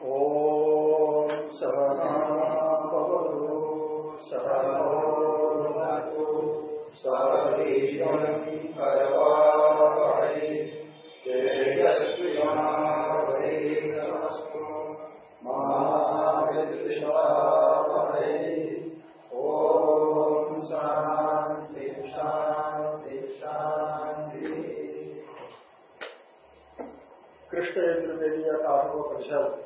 ॐ सहनोभवतु सहवीर्यम् करवावहै तेजस्विनावहैरस्तु मा विद्विषावहै ॐ शान्ति शान्ति, शान्तिः। कृष्ण यजुर्वेदीय काठो परिषद।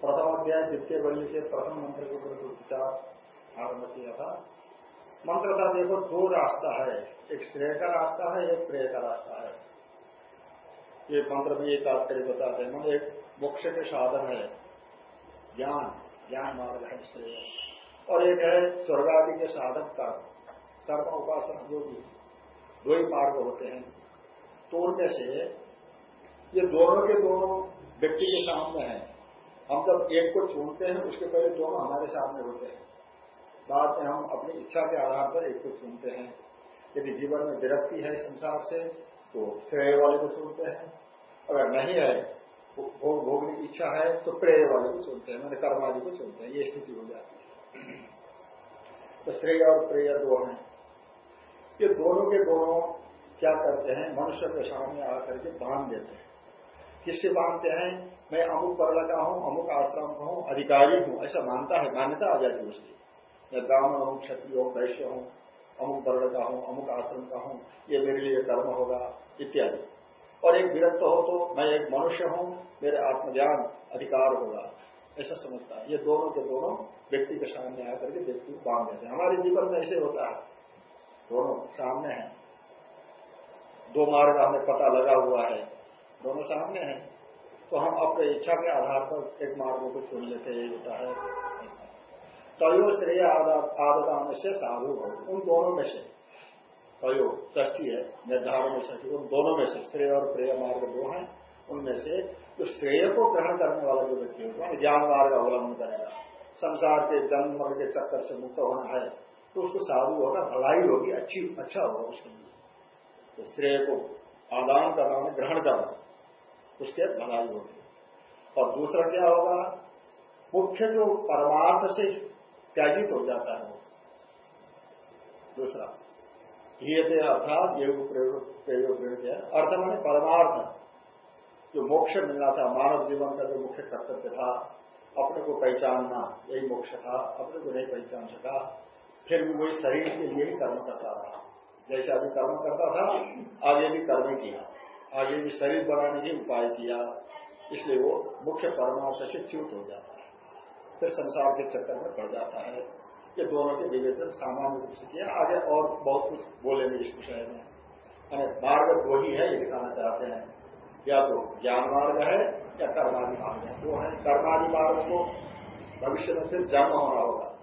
प्रथम अध्याय द्वितीय बलि के प्रथम मंत्र के ऊपर विचार आरंभ किया था मंत्र का देखो दो रास्ता है एक श्रेय का रास्ता है एक प्रेय का रास्ता है ये मंत्र में ये तात्पर्य बताते हैं मतलब एक मोक्ष के साधन है ज्ञान ज्ञान मार्ग है श्रेय और एक है स्वर्ग आदि के साधन कर्म कर्म उपासना जो भी दो ही मार्ग होते हैं तोड़ने से ये दोनों के दोनों व्यक्ति के सामने हैं हम जब एक को चुनते हैं, उसके पहले दोनों हमारे सामने होते हैं। बाद में हम अपनी इच्छा के आधार पर एक को चुनते हैं। यदि जीवन में विरक्ति है संसार से तो श्रेय वाले को चुनते हैं। अगर नहीं है भोग, भोगने की इच्छा है तो प्रेय वाले को चुनते हैं मैंने कर्म कर्मादि को चुनते हैं। ये स्थिति हो जाती है। तो श्रेय और प्रेय दो हैं। ये दोनों के दोनों क्या करते हैं? मनुष्य के सामने आकर के बाँध देते हैं। किससे मानते हैं? मैं अमुक वर्ण का हूँ, अमुक आश्रम का हूँ, अधिकारी हूँ, ऐसा मानता है, मान्यता आ जाती है उसकी। मैं ब्राह्मण हूँ, क्षत्रिय हूँ, वैश्य हूँ, अमुक वर्ण का हूँ, अमुक आश्रम का हूँ, ये मेरे लिए कर्म होगा, इत्यादि। और एक विरक्त हो तो मैं एक मनुष्य हूँ, मेरे आत्मज्ञान अधिकार होगा। ऐसा समझता है। ये दोनों के दोनों व्यक्ति के सामने आकर के व्यक्ति को बाँध देते हैं। हमारे जीवन में ऐसे होता है। दोनों सामने हैं। दो मार्ग हमें पता लगा हुआ है। दोनों सामने हैं तो हम अपने इच्छा के आधार पर एक मार्ग को चुन लेते हैं होता है। ऐसा तयो श्रेय आदता में से साधु हो, उन दोनों में से। तयो ष्टी है, निर्धारण में ष्टी उन दोनों में से श्रेय और प्रेय मार्ग दो हैं, उनमें से जो श्रेय को ग्रहण करने वाला जो व्यक्ति होगा ज्ञान मार्ग अवलंबन करेगा। संसार के जन्म के चक्कर से मुक्त होना है तो उसको साधु होगा भलाई होगी, अच्छी अच्छा होगा उसके लिए। तो श्रेय को आदान करना ग्रहण करना। उसके भलाई होगी और दूसरा क्या होगा? मुख्य जो परमार्थ से त्याजित हो जाता है दूसरा, ये थे अर्थात, ये प्रयोग है। अर्थ मैंने परमार्थ। जो मोक्ष मिलना था, मानव जीवन का जो मुख्य कर्तव्य था, अपने को पहचानना, यही मोक्ष था, अपने को नहीं पहचान सका। फिर भी वही शरीर के लिए ही कर्म करता रहा। जैसे अभी कर्म करता था, आगे भी कर्म किया। आगे भी शरीर बनाने की उपाय किया। इसलिए वो मुख्य परमार्थ से च्युत हो जाता है। फिर संसार के चक्कर में पड़ जाता है। ये दोनों के विवेचन सामान्य रूप से किया। आगे और बहुत कुछ बोलेंगे इस विषय में। मार्ग दो ही है, ये दिखाना चाहते हैं। या तो ज्ञान मार्ग है, या कर्मादि मार्ग है। वो है कर्मादि मार्ग को भविष्य में फिर जन्म होना होगा।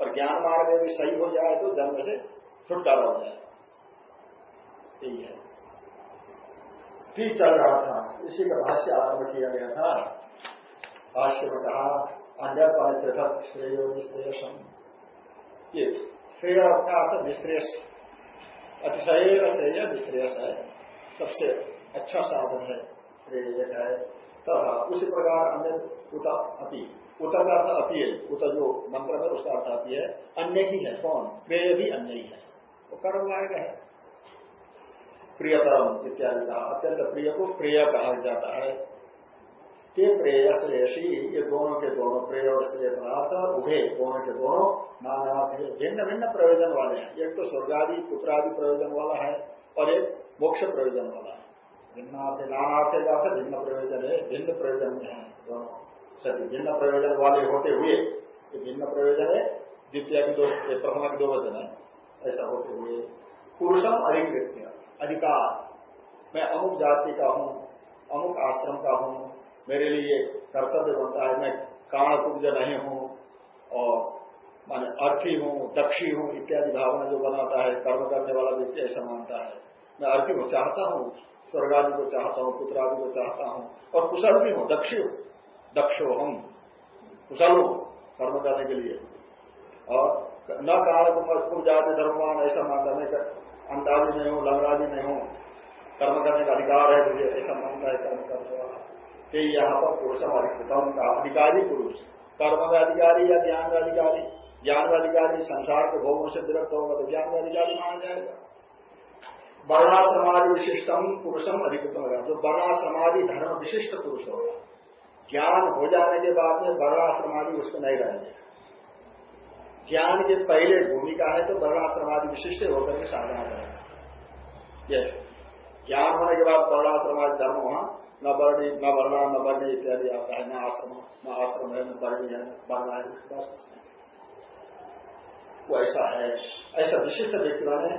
और ज्ञान मार्ग भी सही हो जाए तो जन्म से छुटकारा हो जाए। यही है। ठीक चल रहा था। इसी का भाष्य आरंभ किया गया था। भाष्य में कहा अन्य पृथक श्रेय निश्रेयसम ये श्रेय का अर्थ निश्रेयस अतिशय श्रेय निश्रेयस है। सबसे अच्छा साधन है श्रेय है। तथा उसी प्रकार अन्य उत अपी। उतर का अर्थ अपी है। उत जो मंत्र है, उसका अर्थ अपी है। अन्य ही है। कौन? प्रेय भी अन्य ही है। वो कर्म मार्ग है। प्रियतरम इत्यादि कहा अत्यंत प्रिय को प्रिय कहा जाता है। ते प्रेय श्रेयसी? ये दोनों के दोनों प्रेय और श्रेय पदार्थ उभे। दोनों के दोनों नाना भिन्न भिन्न प्रयोजन वाले हैं। एक तो स्वर्गादि, पुत्रादि प्रयोजन वाला है और एक मोक्ष प्रयोजन वाला है। भिन्नार्थ, नानार्थ का अर्थ भिन्न प्रयोजन है। भिन्न प्रयोजन में है दोनों। सभी भिन्न प्रयोजन वाले होते हुए, ये भिन्न प्रयोजन है। द्वितीय दो प्रथमा की दो वचन है। ऐसा होते हुए पुरुषम अधिकृत्य। अधिकार। मैं अमुक जाति का हूँ, अमुक आश्रम का हूँ, मेरे लिए कर्तव्य बनता है। मैं काण कुब्ज नहीं हूँ और माने अर्थी हूँ, दक्षी हूँ, इत्यादि भावना जो बनाता है, कर्म करने वाला व्यक्ति ऐसा मानता है। मैं अर्थी को चाहता हूँ, स्वर्गादि को चाहता हूँ, पुत्रादि को चाहता हूँ और कुशल भी हूँ, दक्षी हूँ। दक्षो हम, कुशल हूँ कर्म करने के लिए। और न काल को जाति धर्मवान ऐसा मानता मैं अंधा भी नहीं हूँ, लंगड़ा भी नहीं हूँ, कर्म करने का अधिकार है मुझे ऐसा मानता है कर्म करने कि यहाँ पर पुरुषम अधिकृतम का अधिकारी पुरुष। कर्म का अधिकारी या ज्ञान का अधिकारी? ज्ञान का अधिकारी संसार के भोगों से विरक्त होगा तो ज्ञान का अधिकारी माना जाएगा। वर्णाश्रमादि विशिष्टम पुरुषम अधिकृतम होगा। जो वर्णा समाधि धर्म विशिष्ट पुरुष होगा, ज्ञान हो जाने के बाद में वर्णा समाधि उसमें नहीं रहेंगे। ज्ञान के पहले भूमिका है तो वर्णाश्रमादि विशिष्ट होकर के साधना करेगा यस ज्ञान होने के बाद वर्णाश्रमादि धर्म वहाँ न वर्णी, न वर्णा, न वर्णी इत्यादि आता है, न आश्रम न आश्रम है, न वर्णी है वर्णा है वो ऐसा है। ऐसा विशिष्ट व्यक्ति माने,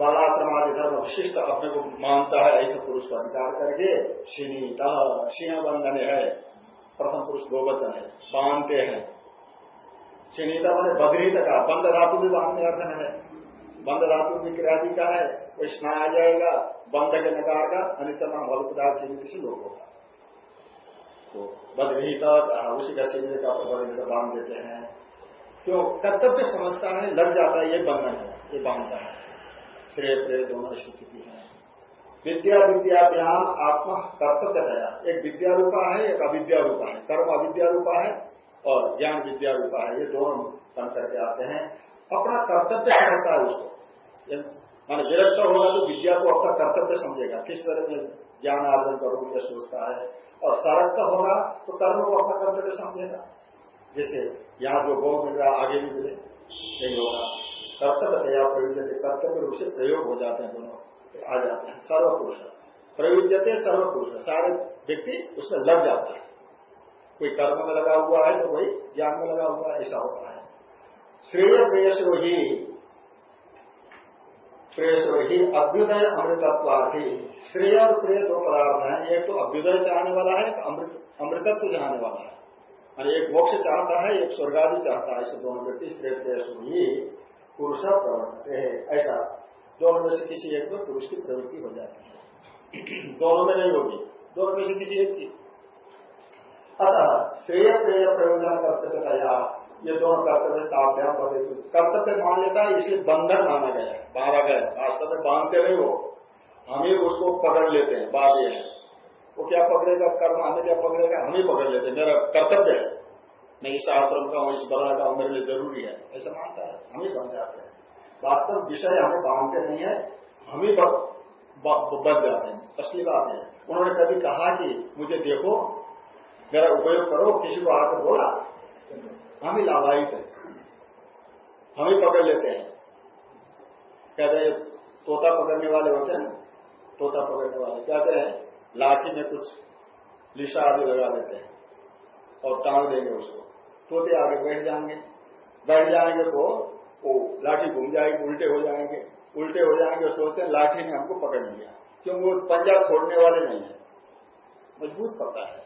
वर्णाश्रमादि धर्म विशिष्ट अपने को मानता है, ऐसे पुरुष को अधिकार करके सिनीता सिंह बंधन है। प्रथम पुरुष गोवचन है, बांधते हैं। चिनीता मैंने बदरीत का, बंद धातु भी बांधने अर्थ है। बंद धातु भी क्रियादि का है? वो स्नान आ जाएगा, बंद के नकार का अनितमा भल पदार्थ चिन्हित से लोग होगा। तो बदरीत उसी का शरीर का बदरीत बाँध देते हैं। क्यों? कर्तव्य समझता है, लग जाता है, ये बंधन है, ये बांधता है। श्रेय, प्रेय दोनों स्थिति है। विद्या विद्याभ्याम आत्मा, कर्तव्य है एक विद्या रूपा है, एक अविद्या रूपा है। कर्म अविद्या रूपा है और ज्ञान विद्या है ये दोनों बन करके आते हैं। अपना कर्तव्य समझता है उसको? मान विरक्त होगा तो विद्या को अपना कर्तव्य समझेगा। किस तरह में ज्ञान आर्जन करूँ यह सोचता है। और सरक्त होगा तो कर्म को अपना कर्तव्य समझेगा। जैसे यहाँ जो गौ मिल रहा, आगे भी मिले नहीं होगा। कर्तव्य तैयार प्रयुक्त कर्तव्य रूप से प्रयोग हो जाते हैं दोनों। आ जाते हैं, सर्वपुरुष। प्रयुजते सर्वपुरुष। सारे व्यक्ति उसमें लग जाता है। कोई कर्म में लगा हुआ है तो कोई ज्ञान में लगा हुआ है, ऐसा होता है। श्रेय प्रेयसो ही अभ्युदय अमृतत्वार्थी श्रेय और प्रेय दो पदार्थ हैं, एक तो अभ्युदय चाहने वाला है, एक अमृत, अमृतत्व चाहने वाला है। और एक मोक्ष चाहता है, एक स्वर्गादि चाहता है, ऐसे दोनों व्यक्ति श्रेय प्रेयसो पुरुष प्रवर्तते है। ऐसा, दोनों में से किसी एक में पुरुष की प्रवृत्ति हो जाती है। दोनों में नहीं होगी, दोनों में से किसी एक की। अतः श्रेय प्रेय प्रयोजन कर्तव्यता ये दोनों कर्तव्य ताभ्याम बदे कर्तव्य मान लेता है इसलिए बंधन माना गया है। मारा गया वास्तव में बांधते नहीं हो, हम ही उसको पकड़ लेते हैं ये है। वो क्या पकड़ेगा? कर्म हमें क्या पकड़ेगा? हम ही पकड़ लेते हैं। मेरा कर्तव्य है। मैं इस आश्रम का हूँ, इस बना का हूँ, मेरे लिए ज़रूरी है। ऐसा मानता है। हम ही बन जाते हैं। वास्तव विषय हमें बांधते नहीं है, हम ही बन जाते हैं। असली बात है। उन्होंने कभी कहा कि मुझे देखो मेरा उपयोग करो, किसी को आकर बोला हम ही लाभायित है। हम ही पकड़ लेते हैं। कहते हैं, तोता पकड़ने वाले होते हैं तोता पकड़ने वाले। कहते हैं, लाठी में कुछ लिशा आदि लगा देते हैं और टांग देंगे उसको। तोते आगे बैठ जाएँगे। बैठ जाएँगे तो वो लाठी घूम जाएगी, उल्टे हो जाएँगे। उल्टे हो जाएँगे, सोचते हैं लाठी ने हमको पकड़ लिया। क्योंकि वो पंजा छोड़ने वाले नहीं है। मज़बूत पड़ता है।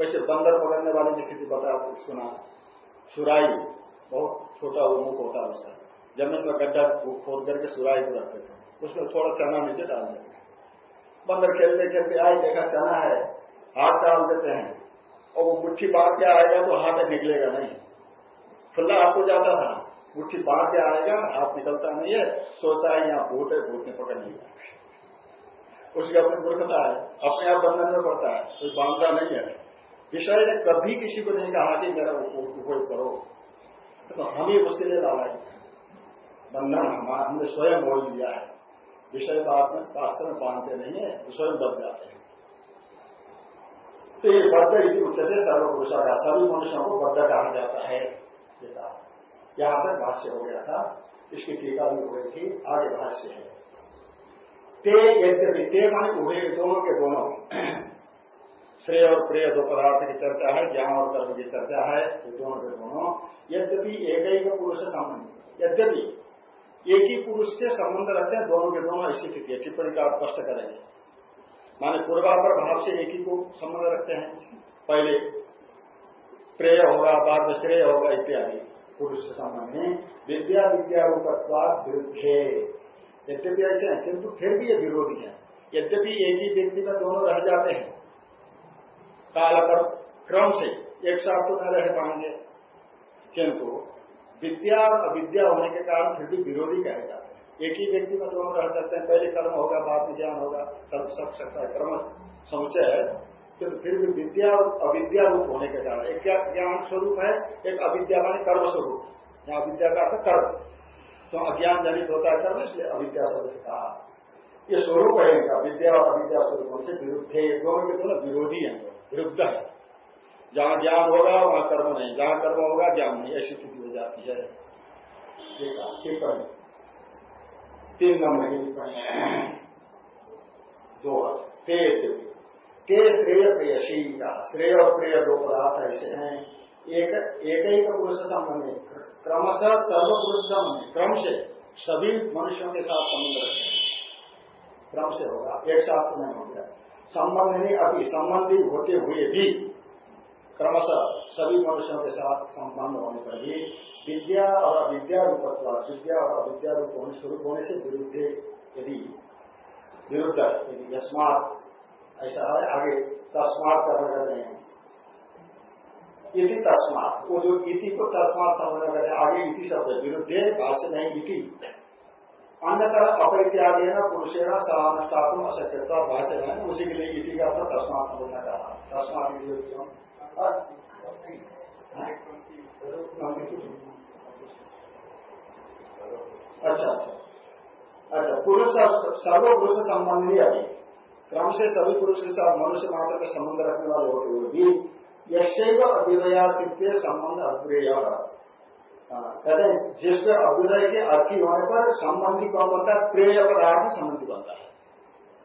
वैसे बंदर पकड़ने वाले की स्थिति बता सुना सुराई बहुत छोटा मुख होता है उसका। ज़मीन में गड्ढा खोद करके सुराई को रखते थे। उसमें थोड़ा चना नीचे डाल देते बंदर खेलते खेलते, आए, देखा चना है। हाथ डाल देते हैं। और वो मुट्ठी बाँध के आएगा तो हाथ निकलेगा नहीं। खुला आपको जाता था। मुट्ठी बाँध के आएगा, हाथ निकलता नहीं है, सोचता है, यहाँ भूत है, भूत ने पकड़ लिया। उसकी अपनी मूर्खता है। अपने आप बंधन में पड़ता है। कोई बांधता नहीं है। विषय ने कभी किसी को नहीं कहा कि मेरा उपयोग करो। तो हम ही उसके लिए लाला बंधन हमारा हमने स्वयं बोल लिया है। विषय बात में वास्तव में बांधते नहीं है तो स्वयं बद जाते हैं। तो ये बद्ध यदि उच्चते सर्वपुरुषा का, सभी मनुष्यों को बद्ध कहा जाता है यहाँ पर भाष्य हो गया था, इसकी टीका भी हो गई थी, आगे भाष्य है। ते यद्यपि ते माने उभे दोनों के दोनों। श्रेय और प्रेय दो पदार्थ की चर्चा है, ज्ञान और कर्म की चर्चा है दोनों के दोनों। यद्यपि एक ही पुरुष संबंध, यद्यपि एक ही पुरुष के संबंध रखते हैं, दोनों के दोनों ऐसी स्थिति है। टिप्पणी का स्पष्ट करेंगे। माने पूर्वापर भाव से एक ही को संबंध रखते हैं। पहले प्रेय होगा, बाद में श्रेय होगा, इत्यादि। पुरुष से संबंध में विद्या विद्या रूपत्वाद विरुद्धे। यद्यपि ऐसे हैं, किंतु फिर भी ये विरोधी है। यद्यपि एक ही व्यक्ति में दोनों रह जाते हैं काल पर क्रम से एक साथ तो न रह पाएँगे। किंतु विद्या और अविद्या होने के कारण फिर भी विरोधी कहे जाते हैं। एक ही व्यक्ति में दोनों रह सकते हैं। पहले कर्म होगा, बाद में ज्ञान होगा। कर्म सब सकता है कर्म। समुचय है तो फिर भी विद्या और अविद्या रूप होने के कारण एक ज्ञान स्वरूप है, एक अविद्या मानी कर्म स्वरूप। यहाँ अविद्या का अर्थ कर्म। तो अज्ञान जनित होता है कर्म, इसलिए अविद्या शब्द से कहा। ये स्वरूप है विद्या और अविद्या स्वरूप से विरुद्ध है दोनों के दोनों विरोधी है। विरुद्ध है। जहाँ ज्ञान होगा, वहाँ कर्म नहीं। जहाँ कर्म होगा, ज्ञान नहीं। ऐसी स्थिति हो जाती है। तीन नंबर की टिप्पणी दो के श्रेय प्रेयसी का श्रेय और प्रेय दो पदार्थ ऐसे हैं। एक एक ही पुरुष संबंध है। क्रमशः सर्वपुरुष संबंध क्रम से सभी मनुष्यों के साथ संबंध रखते हैं। क्रम से होगा। एक साथ तो नहीं हो गया। संबंध नहीं अभी संबंधी होते हुए भी क्रमशः सभी मनुष्यों के साथ संबंध होने पर भी विद्या और अविद्या रूप विद्या और अविद्या रूप होने स्वरूप होने से विरुद्ध यदि विरुद्ध यदि यस्मात ऐसा है, आगे तस्मात करना कहते हैं इति तस्मात, वो जो इति को तस्मात समझना हैं, आगे इति शब्द विरुद्ध भाष्य नहीं, इति। अन्यतर अपरित्याग न पुरुषेण सहानुष्ठातुम अशक्यता भाष्य है उसी के लिए इति का अर्थ तस्मात समझना कहा तस्मात अच्छा। अच्छा पुरुष सर्व पुरुष संबंधी अभी क्रम से सभी पुरुष के साथ मनुष्य मात्र का संबंध रखने वाले होते हुए भी यशैव अभ्युदया संबंध अभ्रेय कहते हैं जिसके अभ्युदय के अर्थी होने पर संबंधी कौन बनता है? प्रेय पदार्थ संबंधी बनता है।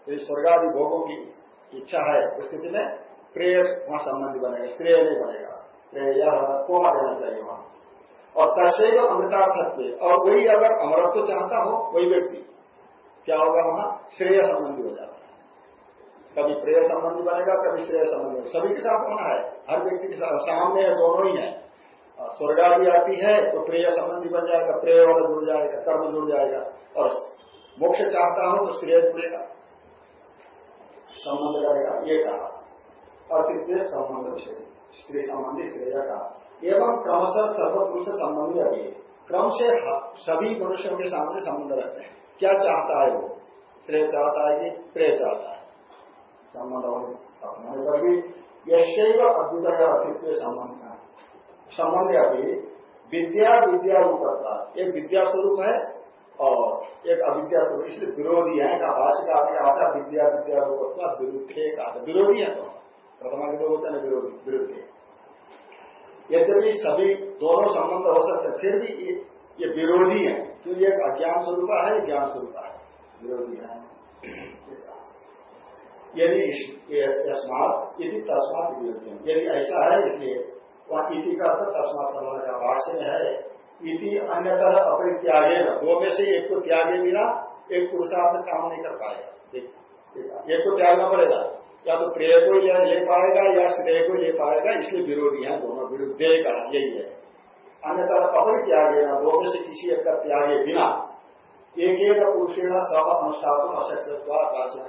यदि स्वर्गादि भोगों की इच्छा है, उस स्थिति में प्रेय वहाँ संबंधी बनेगा श्रेय नहीं बनेगा। प्रेय को देना चाहिए वहाँ। और तस्व अमृतार्थत्व। और वही अगर अमरत्व चाहता हो, वही व्यक्ति, क्या होगा वहाँ? श्रेय संबंधी हो जाता है। कभी प्रेय संबंधी बनेगा, कभी श्रेय संबंधी सभी के साथ होना है, हर व्यक्ति के साथ, सामने है, दोनों ही है। स्वर्गा भी आती है तो प्रेय संबंधी बन जाएगा, प्रेय वाला जुड़ जाएगा, कर्म जुड़ जाएगा, और मोक्ष चाहता हो तो श्रेय जुड़ेगा संबंध करेगा, ये कहा। और तृतीय संबंध स्त्री संबंधी, श्रेय का। एवं क्रमशः सर्वपुरुष संबंधी अभी। क्रम से सभी मनुष्यों के सामने संबंध रखते हैं। क्या चाहता है वो? श्रेय चाहता है कि प्रेय चाहता है। संबंध होने पर भी यशैव अद्वित अतित्व संबंध संबंध अभी विद्या विद्या रूपता। एक विद्या स्वरूप है और एक अविद्या स्वरूप। इसलिए विरोधी है का भाषा का आता विद्या विद्या रूपता, विरुद्ध का। विरोधी है तो। प्रथमा के होते विरोधी, विरुद्ध। यद्यपि सभी दोनों संबंध हो सकते फिर भी ये विरोधी है। क्योंकि एक अज्ञान स्वरूप है ज्ञान स्वरूप है। विरोधी है। यदि यदि तस्मात विरुद्ध यदि ऐसा है, इसलिए वहाँ इति का अर्थ तस्मात बनाने का भाष्य में है, इति अन्य तरह अपने त्यागे न। दो में से एक को त्यागे बिना एक पुरुषार्थ काम नहीं कर पाएगा। एक को त्यागना पड़ेगा। या तो प्रेय को ले पाएगा या श्रेय को ले पाएगा, इसलिए विरोधी है दोनों। विरुद्ध का यही है। अन्य तरह अपने त्यागे न। दो में से किसी एक का त्यागे बिना एक एक पुरुषेण सह अनुष्ठान अशक्त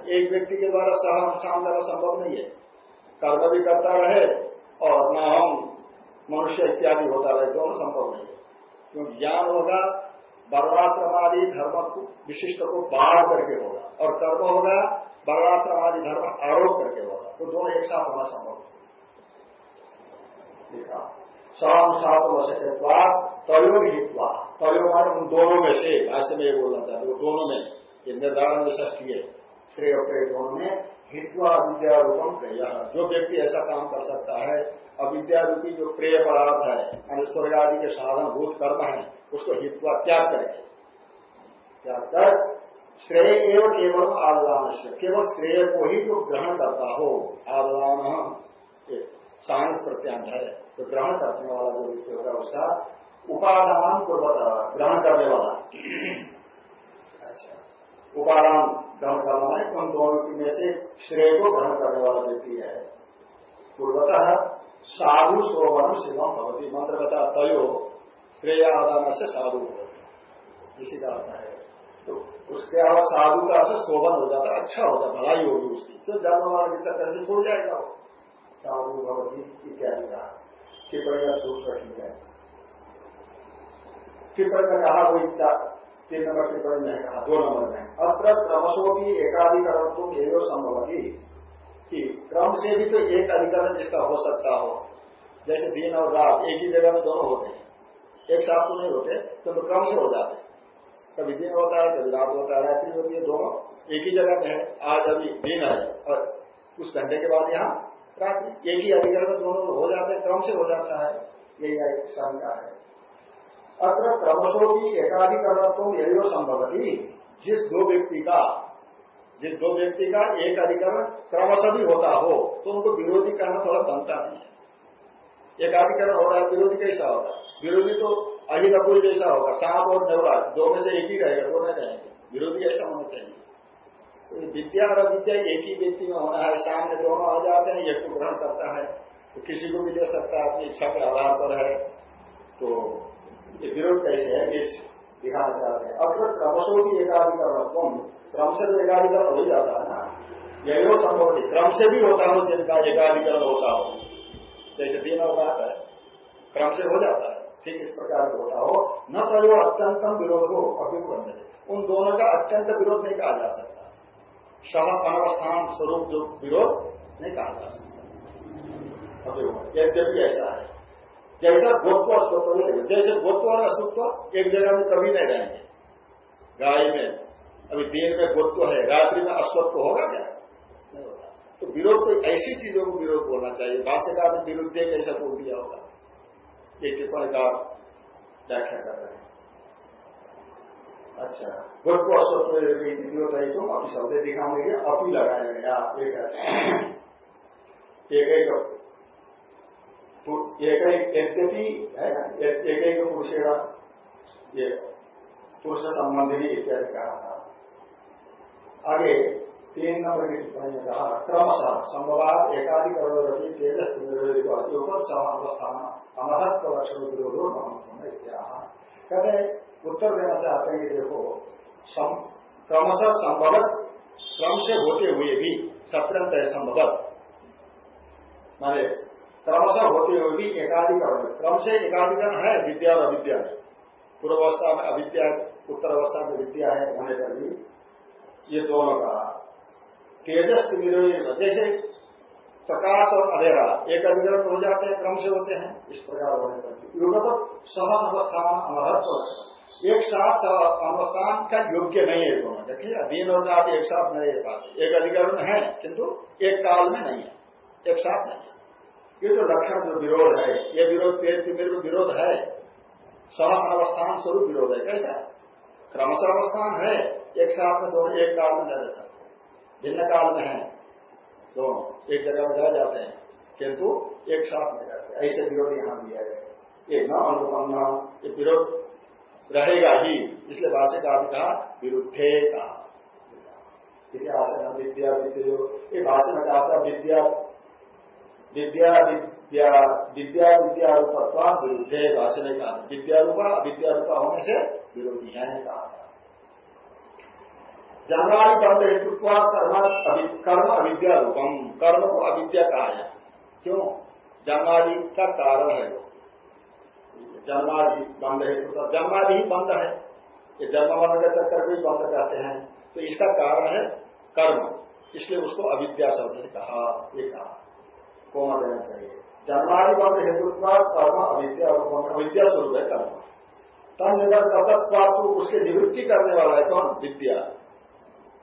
एक व्यक्ति के द्वारा सह अनुष्ठान करना संभव नहीं है। कर्म भी करता रहे और न हम मनुष्य इत्यादि होता रहे, दोनों संभव नहीं। है क्योंकि ज्ञान होगा, वर्णाश्रमादि धर्म विशिष्ट को बाढ़ करके होगा। और कर्म होगा, वर्णाश्रमादि धर्म आरोप करके होगा। तो दोनों एक साथ होना संभव है सहनुष्ठान वशकत्वाद तयो हित्वा तयो मान उन दोनों में से ऐसे में ये बोलना चाहते वो दोनों में। ये निर्धारण में ष्ठी है श्रेय दोनों में हित्वा अविद्या रूपम प्रेय। जो व्यक्ति ऐसा काम कर सकता है अविद्या रूपी जो प्रेय पदार्थ है, यानी स्वर्ग आदि के साधन, भूत कर्म है, उसको हित्वा त्याग करेंगे। त्याग कर श्रेय एवं केवल आदान से केवल श्रेय को ही जो ग्रहण करता हो आदान साइंस प्रत्यांग है तो ग्रहण करने वाला जो व्यक्ति होगा उसका उपादान पूर्वक ग्रहण करने वाला। उपादान ग्रहण करना है, उन दोनों में से श्रेय को ग्रहण करने वाला व्यक्ति है। पूर्वतः साधु शोभन शिवम भगवती मंत्र बता तय श्रेय आदान से साधु हो इसी का अर्थ है। तो उसके अलावा साधु का अर्थ शोभन हो जाता अच्छा होता भलाई होगी उसकी। तो जन्म वाला कैसे छोड़ जाएगा। वो साधु भगवती इत्यादि का टिप्पणियाँ छूट रखी है। टिप्पणी में कहा वही तीन नंबर टिप्पणी में कहा दो नंबर में अत्र क्रमशो की एकाधिकरण तो एवं संभव कि क्रम से भी तो एक अधिकरण जिसका हो सकता हो जैसे दिन और रात एक ही जगह में दोनों होते हैं एक साथ तो नहीं होते तो, तो क्रम से हो जाते कभी दिन होता है कभी रात होता है रात्रि होती है दोनों एक ही जगह में है आज अभी दिन है और कुछ घंटे के बाद यहाँ रात्रि एक ही अधिकरण दोनों हो जाते हैं क्रम से हो जाता है यही शंका है। अत्र क्रमशो की एकाधिकरण तो यही संभवती जिस दो व्यक्ति का, जिस दो व्यक्ति का एक अधिकरण क्रमशः भी होता हो तो उनको विरोधी करना थोड़ा बनता नहीं है। एक अधिकरण हो रहा है, विरोधी कैसा होगा विरोधी तो अहिल अपुरी जैसा होगा, सांप और नेवरा दो में से एक ही रहेगा दो नहीं रहेंगे। विरोधी ऐसा होना चाहिए। तो विद्या और अविद्या एक ही व्यक्ति में होना है, सामने दोनों आ जाते हैं, एक को ग्रहण करता है तो किसी को भी दे सकता है, अपनी इच्छा के आधार पर है तो ये विरोध कैसे है? इस दिखाना चाहते हैं। अब क्रमशों की एकाधिकरण क्रम से तो एकाधिकरण हो ही जाता है ना। यही वो संभव नहीं। क्रम से भी होता हो, जिनका एकाधिकरण होता हो। जैसे तीन अवकाश है क्रम से हो जाता है। ठीक इस प्रकार होता हो। न तो वो अत्यंतम विरोध हो। अभिबंध उन दोनों का अत्यंत विरोध नहीं कहा जा सकता। सह अनवस्थान स्वरूप जो विरोध नहीं कहा जा सकता। अभिबंध यद्यपि ऐसा है। जैसा गोत्व अस्वत्व नहीं जैसे गोत्व और असुत्व एक जगह में कभी नहीं रहेंगे। गाय में, अभी दिन में गोत्व है, रात्रि में अश्वत्व होगा क्या? तो विरोध कोई ऐसी चीज़ों को विरोध बोलना चाहिए। भाष्यकार ने विरुद्ध कैसा बोल दिया होगा। ये टिप्पणी का व्याख्या कर रहे हैं। अच्छा गोत्व अश्वत्व विरोध तो अभी शब्द दिखाऊँगे अपी लगाया गया एक एक तो एक यद्यपि है एक एक पुरुषेरा ये पुरुष संबंधी भी इत्यादि कहा था। आगे, तीन नंबर की टिप्पणी में कहा, क्रमशः संभवाद एकाधिक रवि तेजस ऊपर समावस्थान अमहत्व लक्षण विरोधो कहते उत्तर देना चाहते हैं कि देखो क्रमशः संभवत क्रम से होते हुए भी सत्यंत है संभवत। माने क्रमशः होते हुए भी एकाधिकरण क्रम से एकाधिकरण है, विद्या और अविद्या। पूर्वावस्था में अविद्या उत्तर अवस्था में विद्या है, होने पर भी ये दोनों का तेजस जैसे प्रकाश और अंधेरा एक अधिकरण हो जाते हैं क्रम से होते हैं, इस प्रकार होने पर युगपत सह अवस्थान अमरत्व एक साथ अवस्थान का योग्य नहीं है दोनों। देखिए दिन और रात एक साथ नहीं पाते। एक अधिकरण है, किंतु एक काल में नहीं है। एक साथ नहीं है। ये जो लक्षण जो विरोध है, ये विरोध तेज विरोध है। सम अवस्थान स्वरूप विरोध है, कैसा? क्रमश अवस्थान है, एक साथ में दोनों एक काल में जा सकते भिन्न काल में है, दोनों एक जगह में जा जाते हैं, किंतु एक साथ में जाते ऐसे विरोध यहाँ दिया गया ये न अनुपम अनुपन्ना, ये विरोध रहेगा ही, इसलिए भाष्य का भी कहा, विरुद्धे कहा विद्या विद्या ये भाषण में कहा था, विद्या विद्या विद्या विद्या विद्या रूपत्वा विरुद्ध भाषण ने कहा विद्या रूपा, अविद्या रूपा होने से विरोधी है, कहा जन्मादि बंद हेतुत्वा कर्म कर्म अविद्या रूपम। कर्म को अविद्या कहा है। क्यों? जन्मादि का कारण है वो। जन्मादि बंद हेतु जन्मादि ही बंद है। ये जन्म मरण का चक्कर भी बंद कहते हैं। तो इसका कारण है कर्म। इसलिए उसको अविद्या शब्द से कहा, ये कहा। कोमा देना चाहिए। जन्मादि बंध हेतुत्व कर्म अविद्या अविद्या स्वरूप है कर्म। तब निर्भर कर्तत्व तो उसके निवृत्ति करने वाला है कौन? विद्या।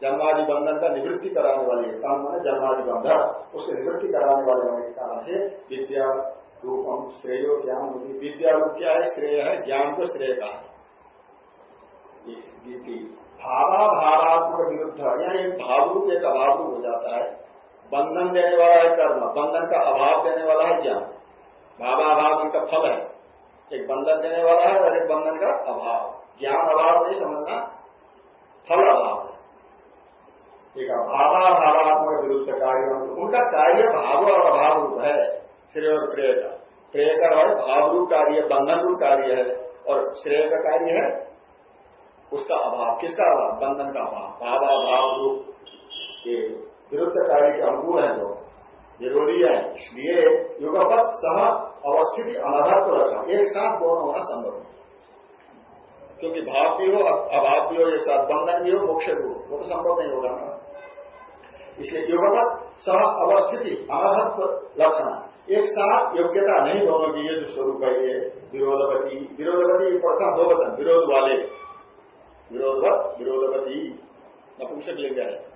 जन्मादि बंधन का निवृत्ति कराने वाली है। काम है जन्मादि बंधन। उसके निवृत्ति कराने वाले होने के कारण से विद्या, रूपम, श्रेय, ज्ञान होगी विद्या रूप क्या है? श्रेय है। ज्ञान को श्रेय का भावा भावात्मक विरुद्ध। यानी भाव रूप एक अभाव रूप हो जाता है। बंधन देने वाला है कर्म, बंधन का अभाव देने वाला है ज्ञान। भावाभाव इनका फल है। एक बंधन देने वाला है और एक बंधन का अभाव। ज्ञान अभाव नहीं समझना, फल अभाव है। एक भावाभावात्मक विरुद्ध कार्य उनका कार्य भाव और अभाव रूप है, श्रेय और प्रेय का। प्रेय का और भाव रूप कार्य बंधन रूप कार्य है और श्रेय का कार्य है उसका अभाव। किसका अभाव? बंधन का अभाव। भावाभाव रूप विरुद्ध कार्य के अनुकूल है जो विरोधी है, इसलिए युगपत सह अवस्थिति अनाधार को रखा। एक साथ दोनों होना संभव है। क्योंकि भाव भी हो, अभाव भी हो, एक साथ बंधन भी हो, मोक्ष भी हो, वो तो संभव नहीं होगा ना। इसलिए युगपत सह अवस्थिति अनहत्व लक्षण एक साथ योग्यता नहीं दोनों की ये जो स्वरूप है, ये विरोधवती। विरोधवती प्रथम दो वचन विरोध वाले। विरोधवत, विरोधवती। नपुंसक लिंग है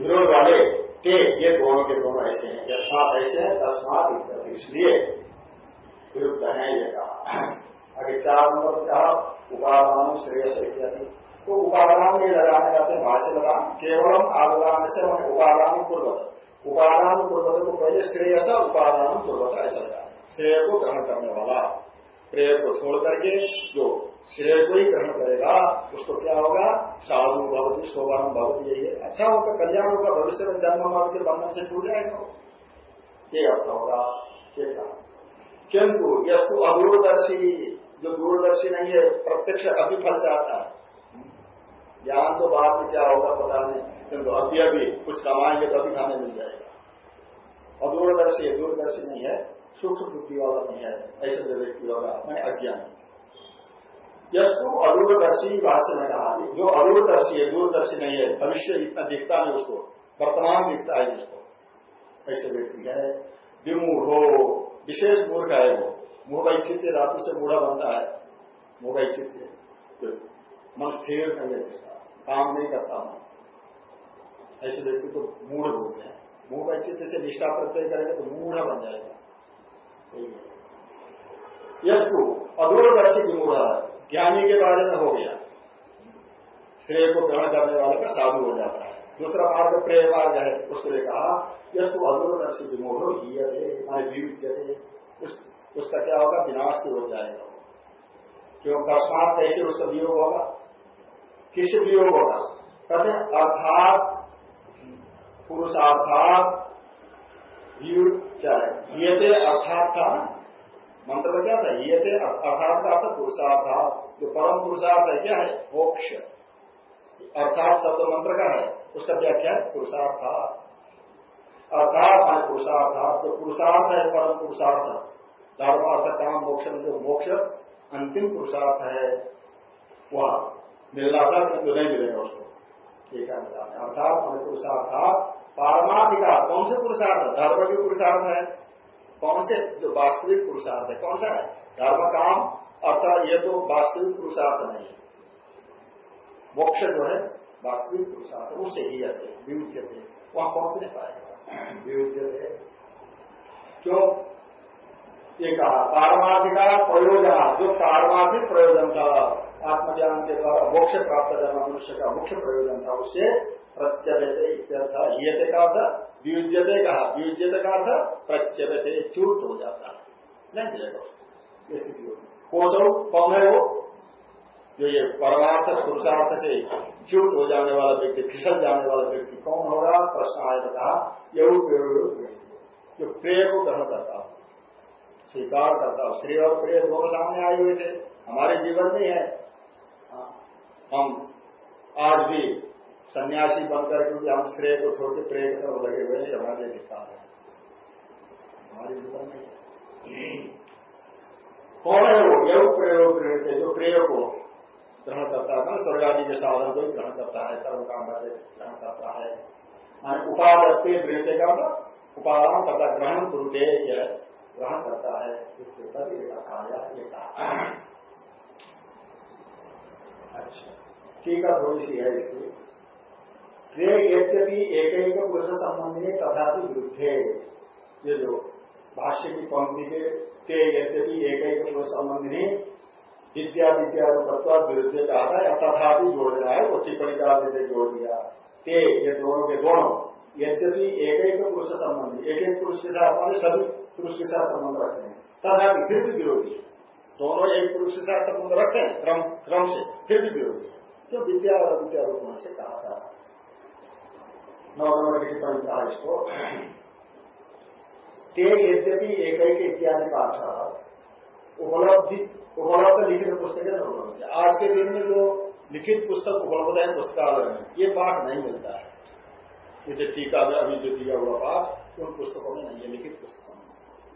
विरोध वाले के ये दोनों के दोनों ऐसे हैं। यस्मात ऐसे हैं, तस्मात इसलिए विरुद्ध है ये कहा। आगे चार नंबर कहा उपादान श्रेयस इत्यादि तो उपादान ये लगाने जाते भाष्य लगा केवलम आगदान से मैंने उपादान पूर्वक उपादान पूर्वक को पहले श्रेयस, उपादान पूर्वक ऐसा लगा श्रेय को ग्रहण करने वाला। प्रेय को छोड़ करके जो श्रेय को ही ग्रहण करेगा, उसको क्या होगा? साधु भवती, शोभन भवती, यही है। अच्छा होगा, कल्याण होगा, भविष्य में जन्म मरण के बंधन से छूट जाएगा। ये अर्थ होगा, ये कहा किंतु, यस्तु अदूरदर्शी जो दूरदर्शी नहीं है, प्रत्यक्ष अभी फल चाहता है। ज्ञान तो बाद में क्या होगा, पता नहीं। किंतु अभी अभी कुछ कमाएँगे तो अभी खाने मिल जाएगा। अदूरदर्शी दूरदर्शी नहीं है, सूक्ष्म बुद्धि वाला नहीं है, ऐसे व्यक्ति होगा, मैंने अज्ञान। यस्तु अदूरदर्शी भाष्य में कहा जो अदूरदर्शी है, दूरदर्शी नहीं है भविष्य इतना दिखता नहीं उसको, वर्तमान दिखता है जिसको। ऐसे व्यक्ति है, विमूढ़ विशेष मूर्ख है वो। मूढ़ चित्त धातु से मूढ़ा बनता है। मूढ़ चित्त मन स्थिर नहीं है जिसका काम नहीं करता मन। ऐसे व्यक्ति को मूढ़ बोलते हैं। मूढ़ चित्त से निष्ठा प्रत्यय करेगा तो मूढ़ बन जाएगा। यस्तु अदूरदर्शी विमूढ़ ज्ञानी के बारे में हो गया। श्रेय को ग्रहण करने वाले का साधु हो जाता है। दूसरा मार्ग प्रेय मार्ग है। उसके कहा, यस्तु अदूरदर्शी विमूढ़ थे उसका क्या होगा? विनाश की हो जाएगा। क्यों? अकस्मात कैसे उसका वियोग होगा? किससे वियोग होगा? कहते अर्थात, पुरुषार्थात क्या है? ये अर्थात था मंत्र का क्या था ये थे अर्थात का अर्थ पुरुषार्थ। जो परम पुरुषार्थ है, क्या है? मोक्ष। अर्थात शब्द मंत्र का है। उसका व्याख्या है? पुरुषार्थ। अर्थात है पुरुषार्थ। जो पुरुषार्थ है, परम पुरुषार्थ। धर्म, अर्थ, काम, मोक्ष में जो मोक्ष, अंतिम पुरुषार्थ है। वह मिलना था किंतु नहीं मिलेगा उसको। एक अर्थात पुरुषार्थ। पारमाधिका कौन से पुरुषार्थ? धर्म भी पुरुषार्थ है। कौन से जो वास्तविक पुरुषार्थ है? कौन सा है? धर्म, काम अर्थात ये तो वास्तविक पुरुषार्थ नहीं है। मोक्ष जो है, वास्तविक पुरुषार्थ उससे ही आते विउच्य थे वहाँ पहुँचने पाएगा विउच्य थे क्यों? ये कहा पारमाधिका प्रयोजन, जो पारमार्थिक प्रयोजन था आत्मज्ञान के द्वारा मोक्ष प्राप्त करना मनुष्य का मुख्य प्रयोजन था उससे प्रत्यवते का अर्थ वियुज्यते कहा। वियुज्यते का अर्थ प्रत्यवते चूत हो जाता है। नहीं मिलेगा स्थिति कोसो कौन है वो? जो ये परमार्थ पुरुषार्थ से च्युत हो जाने वाला व्यक्ति फिसल जाने वाला व्यक्ति कौन होगा? प्रश्न आया कहा यू जो प्रेय को ग्रहण करता हो स्वीकार करता हो श्रेय और प्रेय दोनों सामने आए हुए थे। हमारे जीवन में हाँ, हम आज भी सन्यासी बनकर क्योंकि हम श्रेय को छोड़ के प्रेय की तरफ़ लगे हुए हैं हमारे लिए दिखता है। हमारे जीवन में कौन है वो? यह प्रयोग प्रेरित जो प्रेय को ग्रहण करता है स्वर्ग आदि के साधन को ग्रहण करता है कर्म काम ग्रहण करता है। उपादत्ते प्रेरित का मतलब उपादान करता ग्रहण कुरुते यह ग्रहण करता है। अच्छा। है थोड़ी सी है इसकी। यद्यपि एक एक पुरुष संबंधी तथा विरुद्धे ये जो भाष्य की पंक्ति के ते यद्यपि एक एक पुरुष संबंधी विद्या विद्या तत्व विरुद्ध कहा था या जोड़ रहा है, वो टिप्पणी का जोड़ दिया। ते ये दोनों के दोनों यद्यपि एक एक पुरुष संबंधी एक एक पुरुष के साथ सभी पुरुष के साथ संबंध रखते हैं। तथा फिर भी विरोधी। दोनों एक पुरुष के साथ संबंध रखते हैं, क्रम क्रम से, फिर भी विरोधी। जो विद्या और विद्या रूप से कहा था। नौ नंबर की टिप्पणी कहा इसको। ते यद्यपि एक एक इत्यादि पाठ उपलब्धि, उपलब्ध लिखित पुस्तक है उपलब्ध आज के दिन में जो लिखित पुस्तक उपलब्ध है पुस्तकालय में ये पाठ नहीं मिलता है। जैसे टीका में अभी जो दिया हुआ पाठ, उन पुस्तकों में नहीं है, लिखित पुस्तकों में।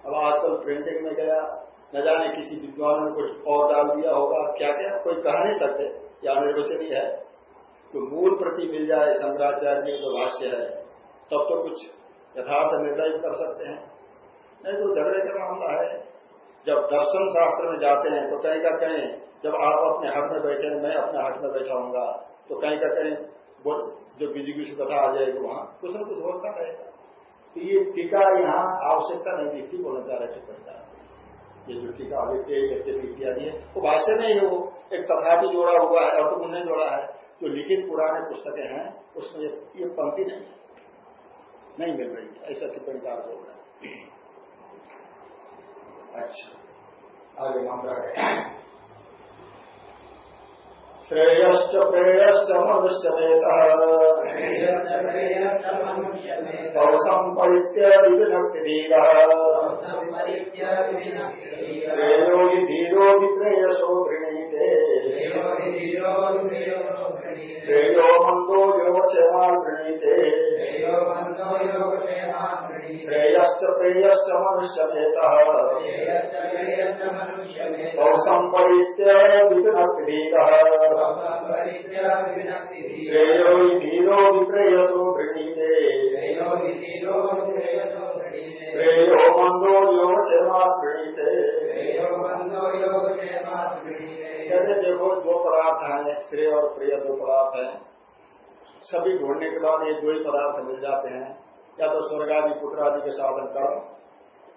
अब आजकल प्रिंटिंग में गया न जाने किसी विद्वान ने कुछ और डाल दिया होगा, क्या क्या? कोई कह नहीं सकते। या निर्वचनीय है तो मूल प्रति मिल जाए शंकराचार्य जो भाष्य है। तब तो कुछ यथार्थ निर्णय कर सकते हैं। नहीं तो झगड़े का मामला है। जब दर्शन शास्त्र में जाते हैं तो कहीं का कहीं, जब आप अपने हट में बैठे मैं अपने हट में बैठा तो कहीं का कहीं जो बीजी की कथा आ जाएगी, वहाँ कुछ न कुछ होता रहेगा। तो ये टीका यहाँ आवश्यकता नहीं दिखती बोलना चाह रहे टिप्पणी ये जो टीका अवित्य इत्यादि है। वो भाष्य में ही वो एक तथा भी जोड़ा हुआ है और तो उन्हें जोड़ा है जो लिखित पुराने पुस्तकें हैं उसमें ये पंक्ति नहीं है। नहीं मिल रही ऐसा टिप्पणीकार बोल रहा है। अच्छा आगे मामला है। श्रेयश्च प्रेयश्च मनुष्यमेत संपरित्य विविनक्तिधीरः श्रेयो धीरो विप्रेयसो वृणीते श्रेयो मन्दो योगक्षेमान् वृणीते श्रेयश्च प्रेयश्च मनुष्यमेतः संपरित्य विविनक्तिधीरः श्रेयो धीरो विप्रेयसो वृणीते श्रेयो मंदो योग कहते देखो दो पदार्थ हैं श्रेय और प्रिय दो पदार्थ हैं। सभी ढूँढने के बाद ये दो ही पदार्थ मिल जाते हैं। या तो स्वर्ग आदि पुत्र आदि के साधन करो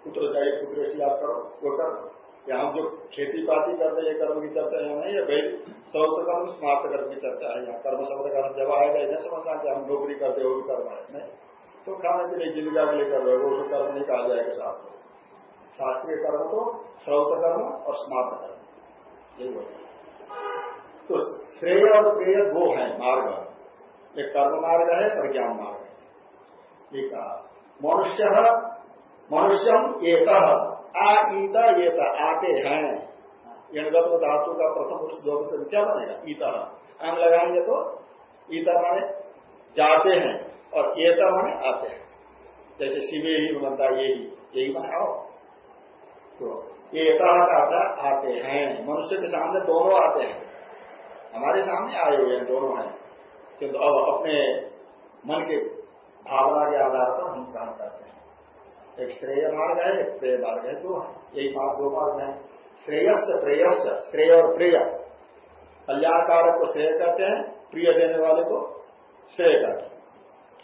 पुत्र जाए पुत्र करो वो कर। या हम जो खेती पाती करते हैं कर्म की चर्चा यहाँ नहीं है। भाई सर्वत्र कर्म समाप्त कर्म की चर्चा है। यहाँ कर्म शब्द कर्म जब आएगा इन्हें समझना कि हम नौकरी करते हो भी कर्म है। नहीं। तो खाने के लिए जीविका के लिए कर रहे हो कर्म नहीं कहा जाएगा शास्त्र शास्त्रीय कर्म तो सर्वत्र कर्म और समाप्त कर्म यही होगा तो श्रेय और प्रेय दो है, मार्ग। एक कर्म मार्ग है और ज्ञान मार्ग है। एक मनुष्य, मनुष्यम एक आ ईता ये आते हैं। यणगत धातु का प्रथम पुरुष दो क्या बनेगा? ईता। हम लगाएँगे तो ईता माने जाते हैं। और एता माने आते हैं। जैसे शिवे ही बनता यही यही माने आओ तो का आता आते हैं। मनुष्य के सामने दोनों आते हैं। हमारे सामने आए हुए हैं, दोनों हैं। किंतु अब अपने मन के भावना के आधार पर हम काम करते हैं। एक श्रेय मार्ग है, एक प्रेय मार्ग है, दो है। यही मार्ग दो मार्ग है। श्रेयश्च प्रेयश्च श्रेय और प्रिय। कल्याणकारक को श्रेय कहते हैं, प्रिय देने वाले को श्रेय कहते हैं।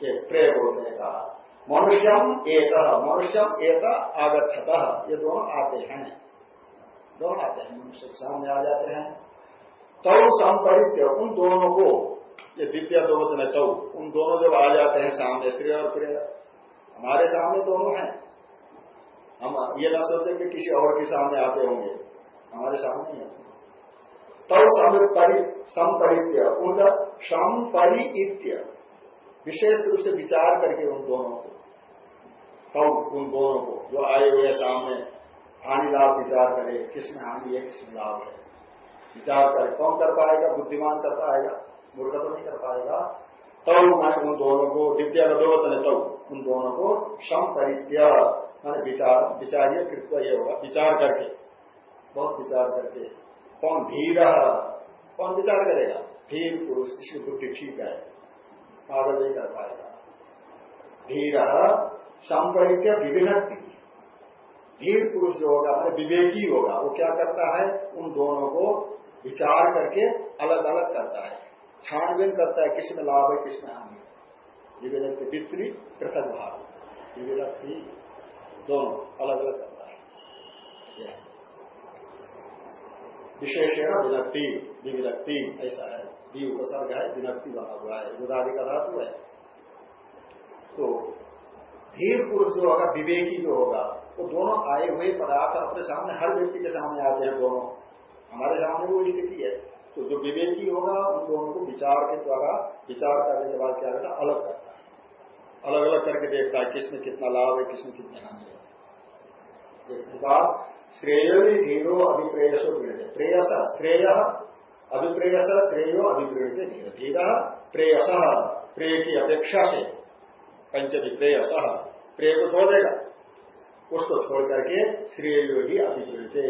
ये प्रेय बोलते हैं कहा। मनुष्यम एक मनुष्यम एक आगछत ये दोनों आते हैं। दोनों आते हैं, मनुष्य के सामने आ जाते हैं। तौ संपरित्य, उन दोनों को, ये द्वितीय दो वचन है तौ, उन दोनों जब आ जाते हैं सामने श्रेय और प्रिय, हमारे सामने दोनों हैं। हम ये ना सोचे कि किसी और के सामने आते होंगे। हमारे सामने ही तब संपरित्य उनका संपरित्य विशेष रूप से विचार करके उन दोनों को, तब उन दोनों को, जो आए हुए सामने, हानि लाभ विचार करे किसमें हानि है किसमें लाभ है। विचार करे, कौन कर पाएगा, बुद्धिमान कर पाएगा, मूर्ख तो नहीं कर पाएगा। तब मैं उन दोनों को, दिव्या गदोवत ने तब उन दोनों को संपरित्य, मैंने विचार, विचार्य कृत्व ये होगा, विचार करके, बहुत विचार करके। कौन धीर, कौन विचार करेगा? धीर पुरुष जिसकी बुद्धि ठीक है। पागल नहीं कर पाएगा। धीर संपरित्य विभिन्न धीर पुरुष जो होगा मैंने विवेकी होगा, वो क्या करता है? उन दोनों को विचार करके अलग अलग करता है। छानबीन करता है किसमें लाभ है किसमें हानि विभिन्न विपरीत पृथक भाव। विविधक दोनों अलग अलग करता है। विशेष विशेषण विनक्ति विविरक्ति ऐसा है। दी उपसर्ग है, विनक्ति बना हुआ है उदारी का धातु है। तो धीर पुरुष जो होगा, विवेकी जो होगा, वो दोनों आए हुए पदार्थ अपने सामने, हर व्यक्ति के सामने आते हैं दोनों। हमारे सामने वो स्थिति है। तो जो विवेकी होगा उन दोनों को विचार के द्वारा, विचार करने के बाद क्या रहता अलग करता है। अलग अलग करके देखता है, किसमें कितना लाभ है, किसमें कितनी हानि है। श्रेय धीरो अभिप्रेयसो प्रेयस, श्रेय अभिप्रेयस श्रेयो अभिप्रेयते धीर धीर प्रेयस प्रेय की अपेक्षा से पंचमी प्रेयस। प्रेय को छोड़ देगा। उसको छोड़ करके श्रेय ही अभिप्रेयते।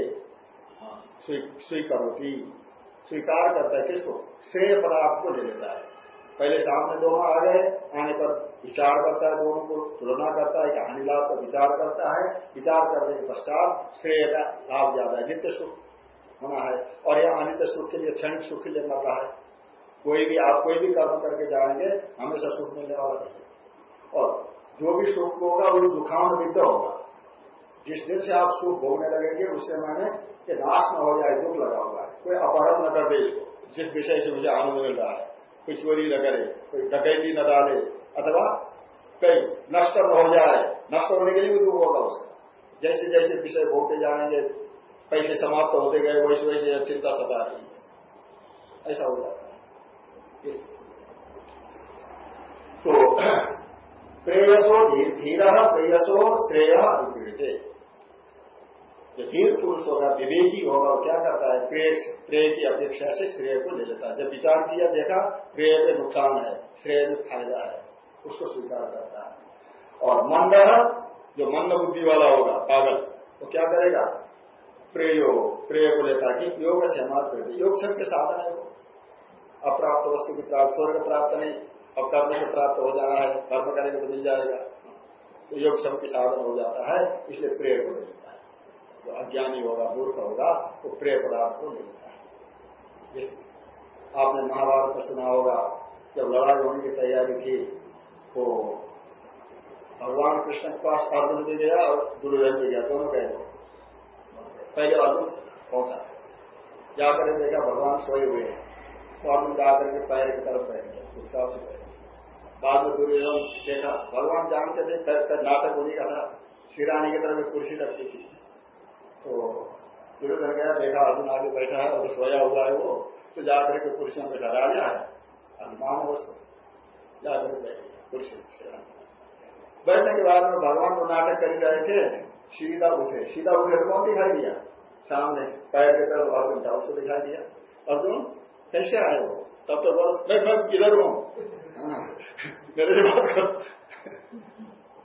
स्वीकरोती। स्वीकार करता है किसको? श्रेय पदार्थ को ले लेता है। पहले सामने दोनों आ गए, आने पर विचार करता है दोनों को, तुलना करता है कि हानि लाभ का विचार करता है। विचार करने के पश्चात श्रेय का लाभ ज़्यादा है। नित्य सुख। होना है और यह अनित्य सुख के लिए, क्षणिक सुख के लिए मर रहा है। कोई भी आप कोई भी कर्म करके जाएँगे, हमेशा सुख मिलने वाला और जो भी सुख होगा, वो दुखान विद्ध होगा। जिस दिन से आप सुख भोगने लगेंगे उससे मैंने कि नाश न हो जाए, दुख लगा हुआ है। कोई अपहरण न कर दे जिस विषय से मुझे आनंद मिल रहा है। कोई चोरी न करे, कोई डकैती न डाले, अथवा कई नष्ट न हो जाए। नष्ट होने के लिए भी दुख होगा उसका जैसे जैसे विषय भोगते जाएँगे पैसे समाप्त होते गए, वैसे वैसे चिंता सता रही ऐसा हो जाता है। तो प्रेयसो धीर प्रेयसो श्रेय अनुपीड़ित। जो धीर पुरुष होगा, विवेकी होगा क्या करता है? प्रेय प्रेय की अपेक्षा से श्रेय को ले लेता है। जब विचार किया, देखा, प्रेय में नुकसान है, श्रेय में फ़ायदा है, उसको स्वीकार करता है। और मंद, जो मंद बुद्धि वाला होगा, पागल, वो क्या करेगा? प्रेयो प्रेय को लेता कि योग से मात्र योग सब के साधन है वो। अप्राप्त वस्तु की प्राप्त, स्वर्ग प्राप्त नहीं, अब कर्म से प्राप्त हो जाना है, कर्म करेंगे तो मिल जाएगा। तो योग सब के साधन हो जाता है, इसलिए प्रेय को लेता जो अज्ञानी होगा, मूर्ख होगा, वो प्रिय पदार्थ को मिलता है। आपने महाभारत में सुना होगा, जब लड़ाई होने की तैयारी थी तो भगवान कृष्ण के पास अर्जुन भी गया और दुर्योधन भी गया, दोनों गए। पहले अर्जुन पहुँचा। जाकर देखा भगवान सोए हुए हैं। तो अर्जुन जाकर के पैर की तरफ़ बैठ चुपचाप से बैठ बाद में दुर्योधन देखा, भगवान जानते थे नाटक होने का था शिरानी की तरफ़ कुर्सी रखती थी। तो दुर्योधन गया देखा अर्जुन आगे बैठा है और सोया हुआ है वो तो जाकर के कुर्सियों पे डरा गया है। अनुमान हो जाकर बैठ कुर्सी बैठने के बाद में भगवान को नाटक कर रहे थे। सीधा उठे। सीधा उठे तो कौन दिखाई दिया? सामने पैर के तरफ़ अर्जुन था उसको दिखाई दिया। अर्जुन कैसे आए हो तब तो बोल मैं मैं इधर हूँ? हाँ, मेरे बात कर।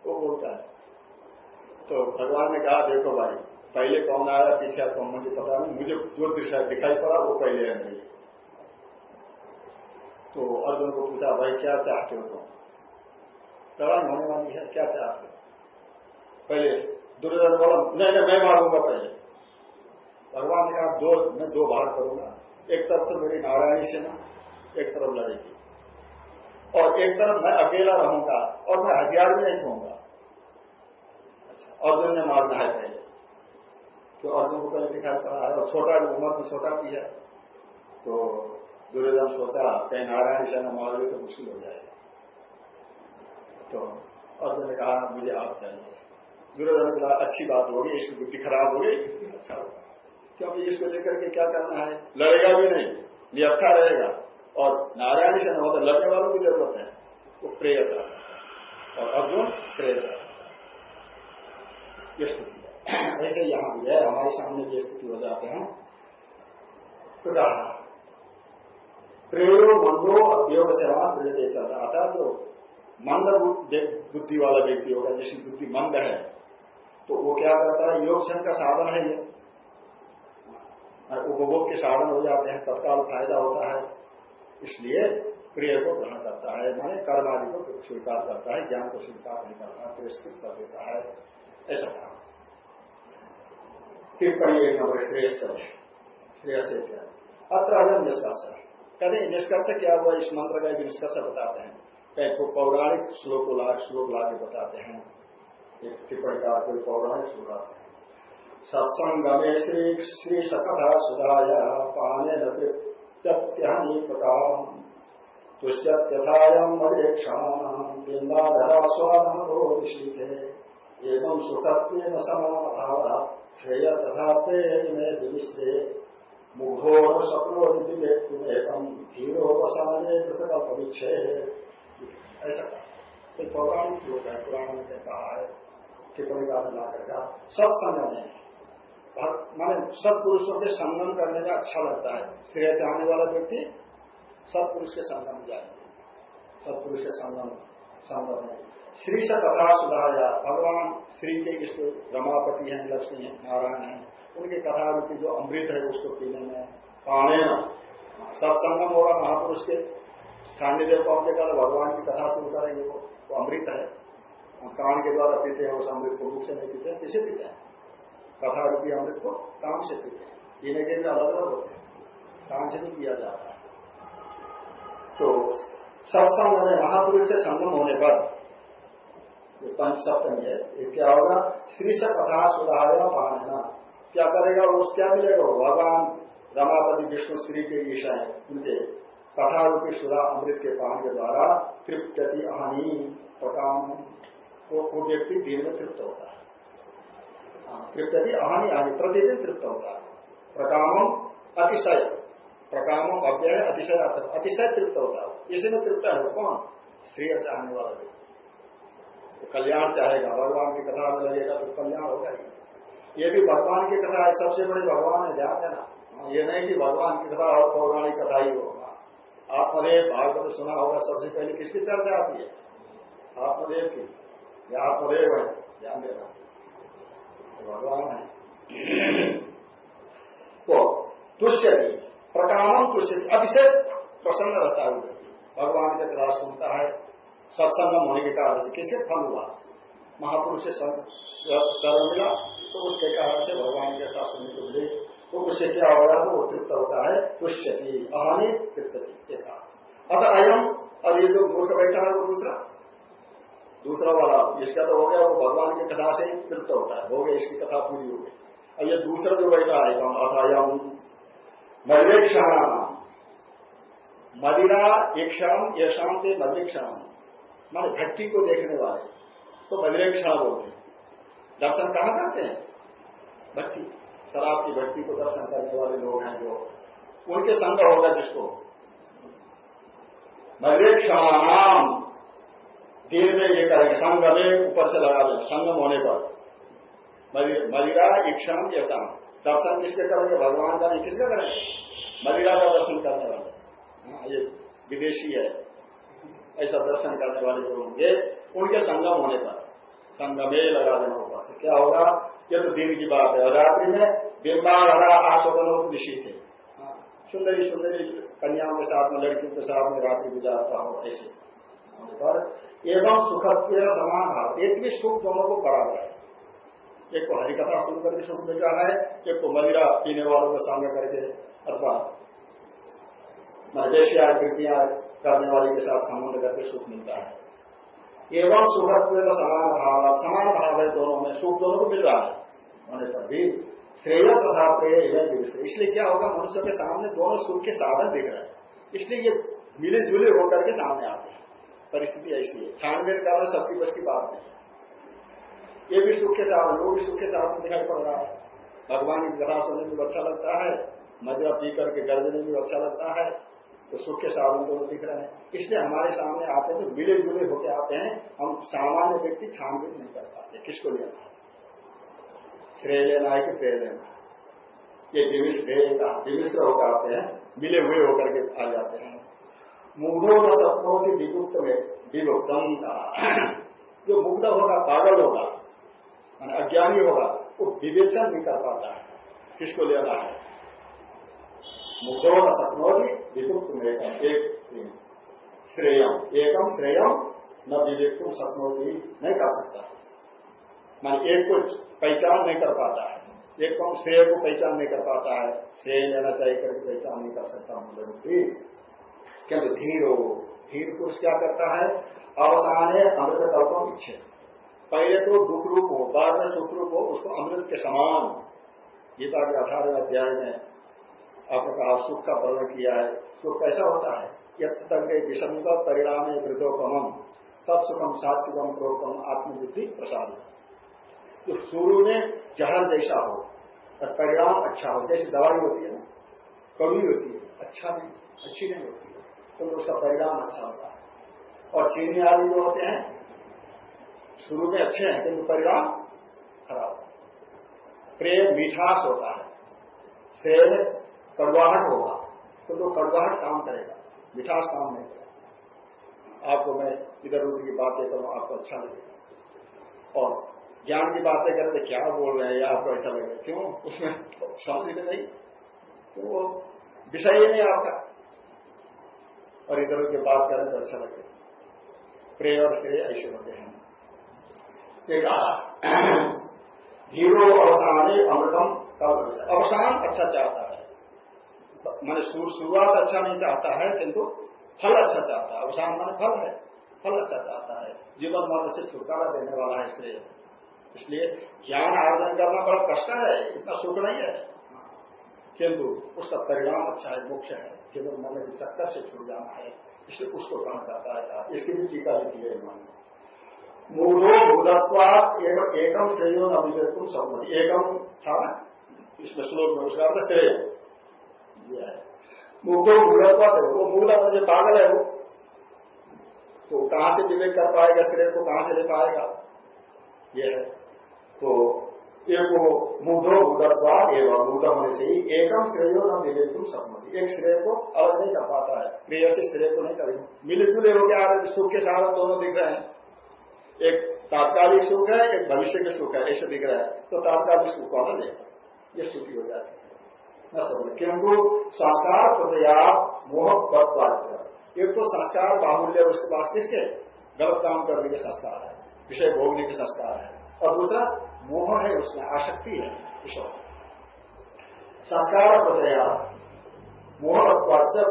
वो बोलता है तो भगवान ने कहा देखो भाई पहले कौन आया पीछे कौन मुझे पता नहीं। मुझे जो दृश्य दिखाई पड़ा वो पहले है नहीं तो अर्जुन को पूछा भाई क्या चाहते हो तुम? लड़ाई होने वाली है क्या चाहते हो? पहले दुर्योधन बोला, नहीं नहीं, मैं मारूँगा पहले। भगवान ने कहा, दो, मैं दो भाग करूँगा। एक तरफ़ तो मेरी नारायणी सेना, एक तरफ़ लड़ेगी और एक तरफ़ मैं अकेला रहूँगा और मैं हथियार भी नहीं छूँगा अच्छा अर्जुन ने मारना है पहले। तो अर्जुन को पहले दिखाई पड़ा है और छोटा, उम्र तो छोटा भी है। तो दुर्योधन सोचा, कहीं नारायण सेना मार तो मुश्किल हो जाएगा। तो अर्जुन ने कहा, मुझे आप चाहिए। दुर्योधन ने कहा अच्छी बात होगी इसकी बुद्धि खराब हो गई। अच्छा होगा क्योंकि इसको लेकर के क्या करना है? लड़ेगा भी नहीं नियक्खा रहेगा। और नारायण सेना होता लड़ने वालों की ज़रूरत है। वो प्रेय चाहता है। और अर्जुन श्रेय चाहता ये स्थिति ऐसे यहाँ भी है, हमारे सामने भी स्थिति हो जाते हैं। तो प्रेरो मंदो योग सेवा प्रेरित चल रहा था तो मंद बुद्धि वाला व्यक्ति होगा, जिसकी बुद्धि मंद है। तो वो क्या करता है योग क्षण का साधन है ये। उपभोग के साधन हो जाते हैं, तत्काल फ़ायदा होता है। इसलिए प्रिय को ग्रहण करता है, माने कर्म आदि को स्वीकार करता है, ज्ञान को स्वीकार नहीं करता, तिरस्कृत कर देता है। ऐसा कहा टिप्पणी एक नंबर श्रेष्ठ श्रेष्ठ अत्र अगर निष्कर्ष। कहते हैं, निष्कर्ष क्या हुआ? इस मंत्र का एक निष्कर्ष बताते हैं। कहीं, पौराणिक श्लोक ला श्लोक ला के बताते हैं। एक टिप्पणी का कोई पौराणिक आते हैं सत्संगमे श्री श्री सकथा सुधाया पाने नृत्यहनी प्रकार तुष्यथायाम मदेक्षाण बिंदाधरा ऋषि एवं सुखत्व श्रेय तथा में विविष्टे मुघोर सपनो एकम धीरो वसाने परीक्षे ऐसा पौराणिक श्लोक है पुराण में कहा है टिप्पणी का ला करके सत्संगम है माने सत्पुरुषों के संगम करने में अच्छा लगता है। श्रेय चाहने वाला व्यक्ति सत्पुरुष के संगम जाए। सत्पुरुष के संगम संगम में। श्री से कथा सुधाया भगवान श्री के इष्ट रमापति हैं, लक्ष्मी है, नारायण है। उनकी कथा रूपी जो अमृत है, उसको पीने में पाने सत्संगम होगा महापुरुष के। स्थानीय देवताओं के भगवान की कथा शुरू करेंगे वो अमृत है। काम के द्वारा पीते हैं उस अमृत को मुख से नहीं पीते किसे पीते हैं। कथा रूपी अमृत को काम से पीते हैं। पीने के लिए अलग अलग होते हैं। काम से नहीं किया जा रहा तो सत्संग में महापुरुष से संगम होने पर जो पंच सप्तमी है, ये क्या होगा? श्री से कथा सुधारा पाना क्या करेगा? उस क्या मिलेगा? भगवान, रमापति, विष्णु, श्री के ईशा है। उनके कथा रूपी सुधा अमृत के पान के द्वारा तृप्ति हानि प्रकाम वो, वो व्यक्ति दिन में तृप्त होता है। तृप्ति हानि हानि प्रतिदिन तृप्त होता है। प्रकामम अतिशय। प्रकामम अव्यय अतिशय अतिशय तृप्त होता है। इसी में तृप्त है कौन? स्त्री चाहने वाला व्यक्ति। तो कल्याण चाहेगा। भगवान की कथा में लगेगा तो कल्याण होगा ही। ये भी भगवान की कथा है सबसे बड़ी भगवान है ध्यान देना। हाँ, ये नहीं कि भगवान की कथा और पौराणिक कथा ही होगा। आत्मदेव भागवत सुना होगा सबसे पहले किसकी चर्चा आती है? आत्मदेव की। या आत्मदेव है, ध्यान देना। भगवान है। तो तुष्य प्रकामम तुष्य अतिशय प्रसन्न रहता है भगवान के कथा सुनता है सत्संगम होने के कारण से किसके फल हुआ? महापुरुष से कर्म मिला तो उसके कारण से भगवान के कथा सुनने को मिले। तो उससे क्या होगा तो वो तृप्त होता है पुष्यति अहानी तृप्त अतः अयम, अब ये जो मूर्ख बैठा है, वो दूसरा? दूसरा वाला इसका तो हो गया, वो भगवान की कथा से तृप्त होता है। हो गया, इसकी कथा पूरी हो गई। अब ये दूसरा जो बैठा है अथ अयम मदिरेक्षण मदिरा क्षण यशाम के मदिरेक्षण मान भट्टी को देखने वाले। तो मदिरेक्षण बोलते हैं। दर्शन कहाँ करते हैं? भट्टी। शराब की भट्टी को दर्शन करने वाले लोग हैं जो। उनके संग होगा जिसको? क्षणाम देर में ये करेंगे संग में ऊपर से लगा देना संगम होने पर। मदिरा इक्षण ऐसा दर्शन किसके करेंगे? भगवान का नहीं किसके करेंगे? मदिरा का दर्शन करने वाले। हाँ, ये विदेशी है। ऐसा दर्शन करने वाले जो होंगे उनके संगम होने पर। संगमे लगा देना ऊपर से। क्या होगा? ये तो दिन की बात है। रात्रि में हरा आस्वदन निश्चित है हाँ, सुंदरी सुंदरी कन्याओं के साथ में लड़कियों के साथ में रात्रि गुजारता हो ऐसे। पर एवं सुख समान भाव एक भी सुख दोनों को बराबर है। एक को हरिकथा सुन करके सुख मिल रहा है, एक को मदिरा पीने वालों को सामने करके अथवा आकृतियाँ करने वाले के साथ संबंध करके सुख मिलता है। एवं सुखत्व समान भाव समान भाव है दोनों में, सुख दोनों को मिल रहा है। होने पर भी श्रेय तथा प्रेय इसलिए क्या होगा, मनुष्य के सामने दोनों सुख के साधन दिख रहे हैं। इसलिए ये मिले जुले होकर के सामने आते हैं। परिस्थिति ऐसी है। छानबीन करना सबकी बस की बात नहीं ये भी सुख के साधन वो भी सुख के साधन दिखाई पड़ रहा है। भगवान की कथा सुनने में अच्छा लगता है मज़ा पी करके गर्जने में अच्छा लगता है तो सुख के साधन तो दिख रहे हैं। इसलिए हमारे सामने आते हैं तो मिले जुले होके आते हैं। हम सामान्य व्यक्ति छानबीन नहीं कर पाते, किसको लेना श्रेय लेना है कि प्रेय लेना ये विमिश्र विमिश्र होकर आते हैं, मिले हुए होकर के आ जाते हैं। मूढ़ो न सपनों की विमुक्त में विमुक्तम का जो मुग्ध होगा, पागल होगा अज्ञानी होगा, वो विवेचन नहीं कर पाता है। किसको लेना है? मुक्तो न की विमुक्त में एक श्रेयम। एकम श्रेयम, न विवेक तुम की नहीं कर सकता। मान एक को पहचान नहीं कर पाता है। एक कम श्रेय को पहचान नहीं कर पाता है। श्रेय लेना चाहिए करके पहचान नहीं कर सकता भी धीर हो? धीर पुरुष क्या करता है? अवसान है अमृत कल्पम इच्छे पहले तो दुख रूप हो, बाद में सुख रूप हो, उसको अमृत के समान। गीता के अठारह अध्याय में आपने कहा, सुख का वर्णन किया है। सुख कैसा होता है? यथ तक विषम का परिणाम वृद्धोपम तब सुखम सात्विकम क्रोधम आत्मबुद्धि प्रसाद तो शुरू में जहर जैसा हो, और परिणाम अच्छा हो, जैसे दवाई होती है ना, कमी होती है अच्छा नहीं, अच्छी नहीं होती। तो उसका परिणाम अच्छा होता है। और चीनी आदि जो होते हैं, शुरू में अच्छे हैं किंतु परिणाम खराब प्रेम, मिठास होता है। श्रेय कड़वाहट होगा तो जो कड़वाहट काम करेगा, मिठास काम नहीं करेगा। आपको मैं इधर उधर की बातें करूँ, आपको अच्छा लगेगा और ज्ञान की बातें करते, क्या बोल रहे हैं या आपको ऐसा लगेगा क्यों? उसमें समझ में नहीं। तो वो विषय ही नहीं आपका। और इधर के बात करें तो अच्छा लगे प्रेय और श्रेय ऐसे होते हैं। एक धीरो अवसान अमृतम अवसान अच्छा चाहता है। मैंने शुरुआत अच्छा नहीं चाहता है, किंतु फल अच्छा चाहता है। अवसान माने फल है। फल अच्छा चाहता है। जीवन मरण से छुटकारा देने वाला है इसलिए। इसलिए ज्ञान आर्जन करना बड़ा कष्ट है। इतना सुख नहीं है। किंतु उसका परिणाम अच्छा है, मोक्ष है। केवल मन के चक्कर से छूट जाना है, इसलिए उसको कहा जाता है। इसकी भी टीका लिखी है इन्होंने मूढ़ो भूतत्वात एवं एकम श्रेयो न तुम सम्मति एकम था इसमें श्लोक में उसका अर्थ श्रेय। भूतत्वात है। वो मूढ़ मुझे पागल है वो। तो कहाँ से विवेक कर पाएगा श्रेय को? कहाँ से ले पाएगा? यह है। तो एक वो मूढ़ो भूतत्वाद एवं मूढ़ होने से ही एकम श्रेयो न मिले तुम सम्मति एक श्रेय को अलग नहीं कर पाता है। प्रिय से श्रेय को नहीं करेंगे। मिले जुले हो गया सुख के साधन दोनों दिख रहे हैं। एक तात्कालिक सुख है, एक भविष्य के सुख है, ऐसे दिख रहा है। तो तात्कालिक सुख को हमें ये स्तुति हो जाती है। न समझ। किंतु संस्कार प्रतया मोह एक तो संस्कार बाहुल्य उसके पास किसके? गलत काम करने के संस्कार है। विषय भोगने के संस्कार है। और दूसरा मोह है, उसमें आसक्ति है विषय संस्कार प्रतया मोह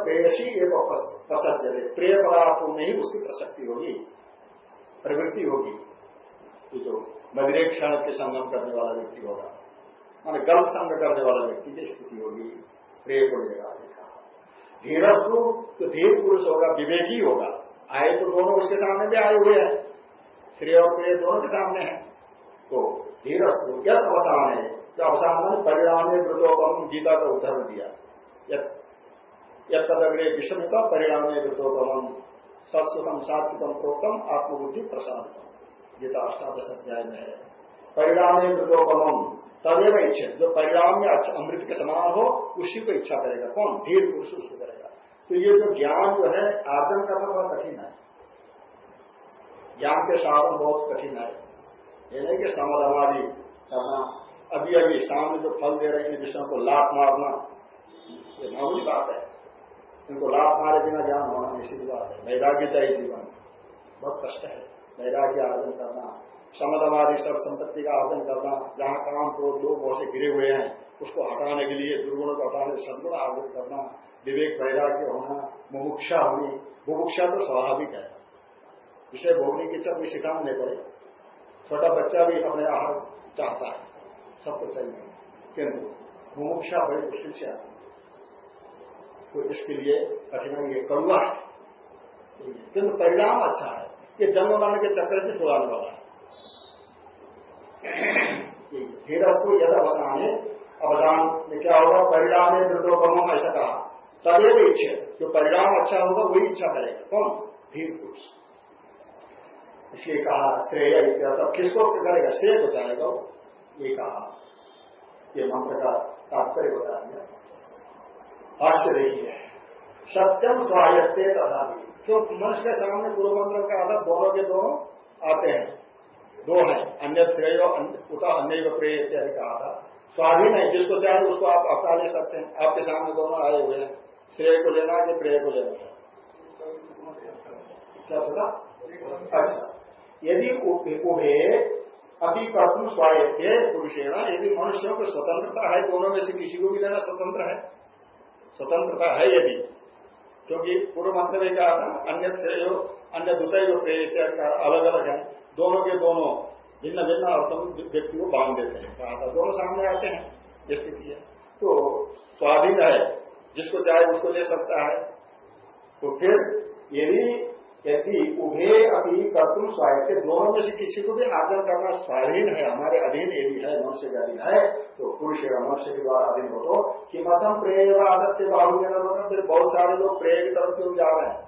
प्रेयसी एवं प्रसज्जते प्रिय पदार्थों में ही उसकी प्रसक्ति होगी, प्रवृत्ति होगी। ये जो मदिरे क्षण के संगम करने वाला व्यक्ति होगा, मान गलत संग करने वाला व्यक्ति की स्थिति होगी, प्रिय को लेगा धीरस्तु तो धीर पुरुष होगा, विवेकी होगा। आए तो दोनों उसके सामने भी आए हुए हैं। श्रेय और प्रिय दोनों के सामने हैं। तो धीरस्तु। यद अवसान। है जो अवसान में परिणाम वृतोपम गीता का उदाहरण दिया। यद तदग्रे विषम का परिणाम वृतोपम तत्सुखम सात्विकम, प्रोक्तम, आत्मबुद्धि प्रसाद गीता अष्टादश अध्याय में है। परिणाम मृतोपम तदेव इच्छा। जो परिणाम में अच्छा अमृत के समान हो, उसी को इच्छा करेगा। कौन? धीर पुरुष उसको करेगा। तो ये जो ज्ञान जो है आर्जन करना बड़ा कठिन है। ज्ञान के साधन बहुत कठिन है। ये नहीं कि समाधि करना। अभी अभी सामने जो फल दे रहे हैं विषयों को लाभ मारना, ये मामूली बात है। इनको लाभ मारे बिना ज्ञान होना निश्चित बात है। वैराग्य चाहिए जीवन बहुत कष्ट है। वैराग्य आर्जन करना। समदवादी सब संपत्ति का आर्जन करना। जहाँ काम को लोग बहुत से गिरे हुए हैं, उसको हटाने के लिए, दुर्गुणों को हटाने सदगुण आर्जन करना। विवेक, वैराग्य होना, मुमुक्षा होनी। मुमुक्षा तो स्वाभाविक है। विषय भोगने की इच्छा सिखाना नहीं पड़े छोटा बच्चा भी अपने आहार चाहता है। सबको चाहिए किंतु मुमुक्षा बड़ी मुश्किल से आती तो इसके लिए कठिनाई ये करुणा है। किंतु परिणाम अच्छा है ये जन्म मरण के चक्कर से छुड़ाने वाला है धीरस्तु यद अवसान अवसान में क्या होगा? परिणाम है वृद्धोपम ऐसा कहा। तदेव इच्छा। जो परिणाम अच्छा होगा, वही इच्छा करेगा। कौन? धीर पुरुष। इसलिए कहा, श्रेय तब किसको करेगा? श्रेय को चाहेगा ये कहा, ये मंत्र का तात्पर्य बता दिया। भाष्य देखिए सत्यम स्वायत्ते तथा भी क्यों? मनुष्य के सामने पूर्व मंत्र का आधा दोनों के दोनों आते हैं। दो हैं अन्य श्रेय उता अन्य प्रेय इत्यादि कहा था। स्वाधीन है, जिसको चाहे उसको आप अपना ले सकते हैं। आपके सामने दोनों आए हुए हैं। श्रेय को लेना है कि प्रेय को लेना है? क्या सुना अच्छा। यदि उभे अभी कर्तुम स्वायत्त पुरुषेण, यदि मनुष्यों को स्वतंत्रता है, दोनों में से किसी को भी लेना स्वतंत्र है? स्वतंत्रता है यदि, क्योंकि पूर्व मंत्र में कहा था, अन्य अन्य दुतय जो प्रेरित अलग अलग है। दोनों के दोनों भिन्न भिन्न अर्थों व्यक्ति को बाँध देते हैं। कहा था, दोनों सामने आते हैं, ये स्थिति है। तो स्वाधीन है, जिसको चाहे उसको ले सकता है। तो फिर यदि यदि उभे अभी कर्तुम स्वायत्त, दोनों में से किसी को भी आदर करना स्वाधीन है, हमारे अधीन यदि है, मनुष्य के अधीन है तो पुरुष या मनुष्य के द्वारा अधीन हो तो कि मथम प्रेय आदत से बाहु फिर बहुत सारे लोग प्रेय की तरफ़ क्यों जा रहे हैं?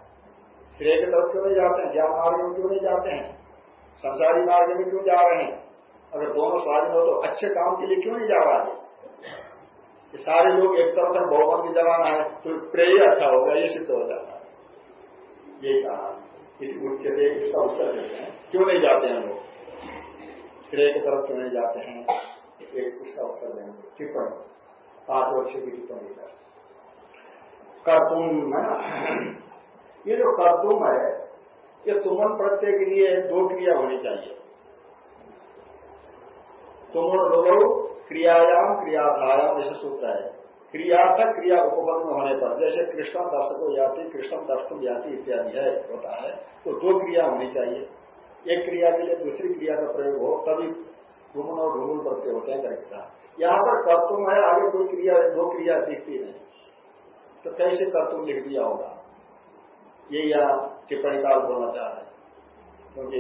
श्रेय की तरफ़ क्यों नहीं जाते हैं? ज्ञान मार्ग में क्यों नहीं जाते हैं? संसारी मार्ग में क्यों जा रहे हैं? अगर दोनों स्वाधीन हो तो अच्छे काम के लिए क्यों नहीं जा रहा? है सारे लोग एक तरफ़ बहुमत की जमाना है तो प्रेय अच्छा होगा ये सिद्ध हो जाता है। यही कहा। उच्चते इसका उत्तर देते हैं। क्यों नहीं जाते हैं लोग श्रेय की तरफ़ क्यों नहीं जाते हैं? एक उसका उत्तर देंगे। टिप्पणी। पाँच वर्ष की टिप्पणी कर तुम ये जो कर्तुम है, ये तुमन प्रत्यय के लिए दो क्रिया होनी चाहिए। तुमन लोग क्रियायाम क्रियाधायाम ऐसे सूत्र है। क्रियार्थक क्रिया उपबद्ध होने पर, जैसे कृष्ण दर्शको याति, कृष्ण दर्शक याति इत्यादि है, होता है तो दो क्रिया होनी चाहिए। एक क्रिया के लिए दूसरी क्रिया का प्रयोग हो, तभी घुमन और ढूमन प्रत्यय होते हैं करेक्टा यहाँ पर कर्तुम है, आगे कोई क्रिया दो क्रिया दिखती नहीं। तो कैसे कर्तुम लिख दिया होगा? ये यहाँ टिप्पणी काल बोलना चाह रहे क्योंकि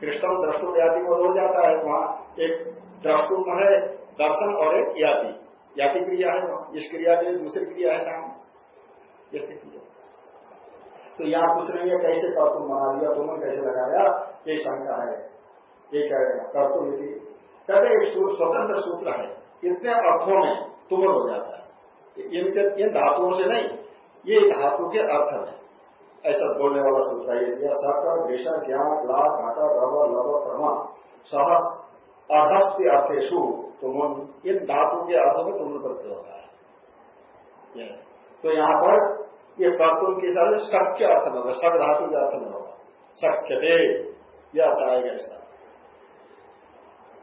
कृष्ण द्रष्टुम याति को हो जाता है, वहाँ एक द्रष्टुम है, दर्शन और एक याति। याति क्रिया है इस क्रिया के लिए दूसरी क्रिया है सामने। क्रिया। तो यहाँ कुछ नहीं है कैसे कर्तुम बना दिया तुमने कैसे लगाया? ये शंका है। ये कहेगा कर्तुम यदि कहते एक स्वतंत्र सूत्र है। इतने अर्थों में तुमन हो जाता है। इनके, इन धातुओं से नहीं, ये धातु के अर्थ है। ऐसा बोलने वाला सूत्र है दिया देशा ज्ञान, लाभ, घाटा, रव, लव प्रमा सह अधस्ति अर्थेशु तुम इन धातु के अर्थों में तुम प्रत्यय होता है। तो यहाँ पर ये कर्तुम के साथ शक्य अर्थ में होगा सब धातु के अर्थ में होगा। शक्य दे यह अर्थ आएगा इसका।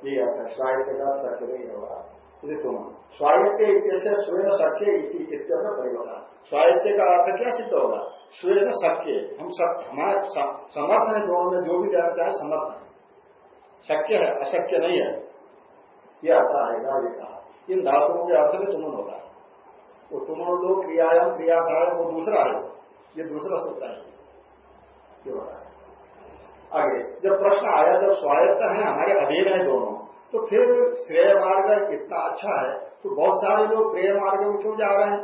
ये अर्थ है, स्वायत्त का शक्य नहीं होगा। यदि तुम। स्वायत्त इत्यस्य स्वयं शक्य इत्यर्थ परिवर्तन। स्वायत्त का अर्थ क्या सिद्ध होगा? स्वयं शक्य हम सब हमारे समर्थ है दोनों में, जो भी देना चाहे समर्थ है। शक्य है, अशक्य नहीं है। यह आता है ये कहा इन धातुओं के अर्थ में तुमन होता है। वो तुमन लोग क्रियायाम, क्रियाधार वो दूसरा है। ये दूसरा सूत्र है। ये आगे, जब प्रश्न आया, जब स्वायत्त है, हमारे अधीन है दोनों तो फिर श्रेय मार्ग इतना अच्छा है तो बहुत सारे लोग प्रेय मार्ग में क्यों जा रहे हैं?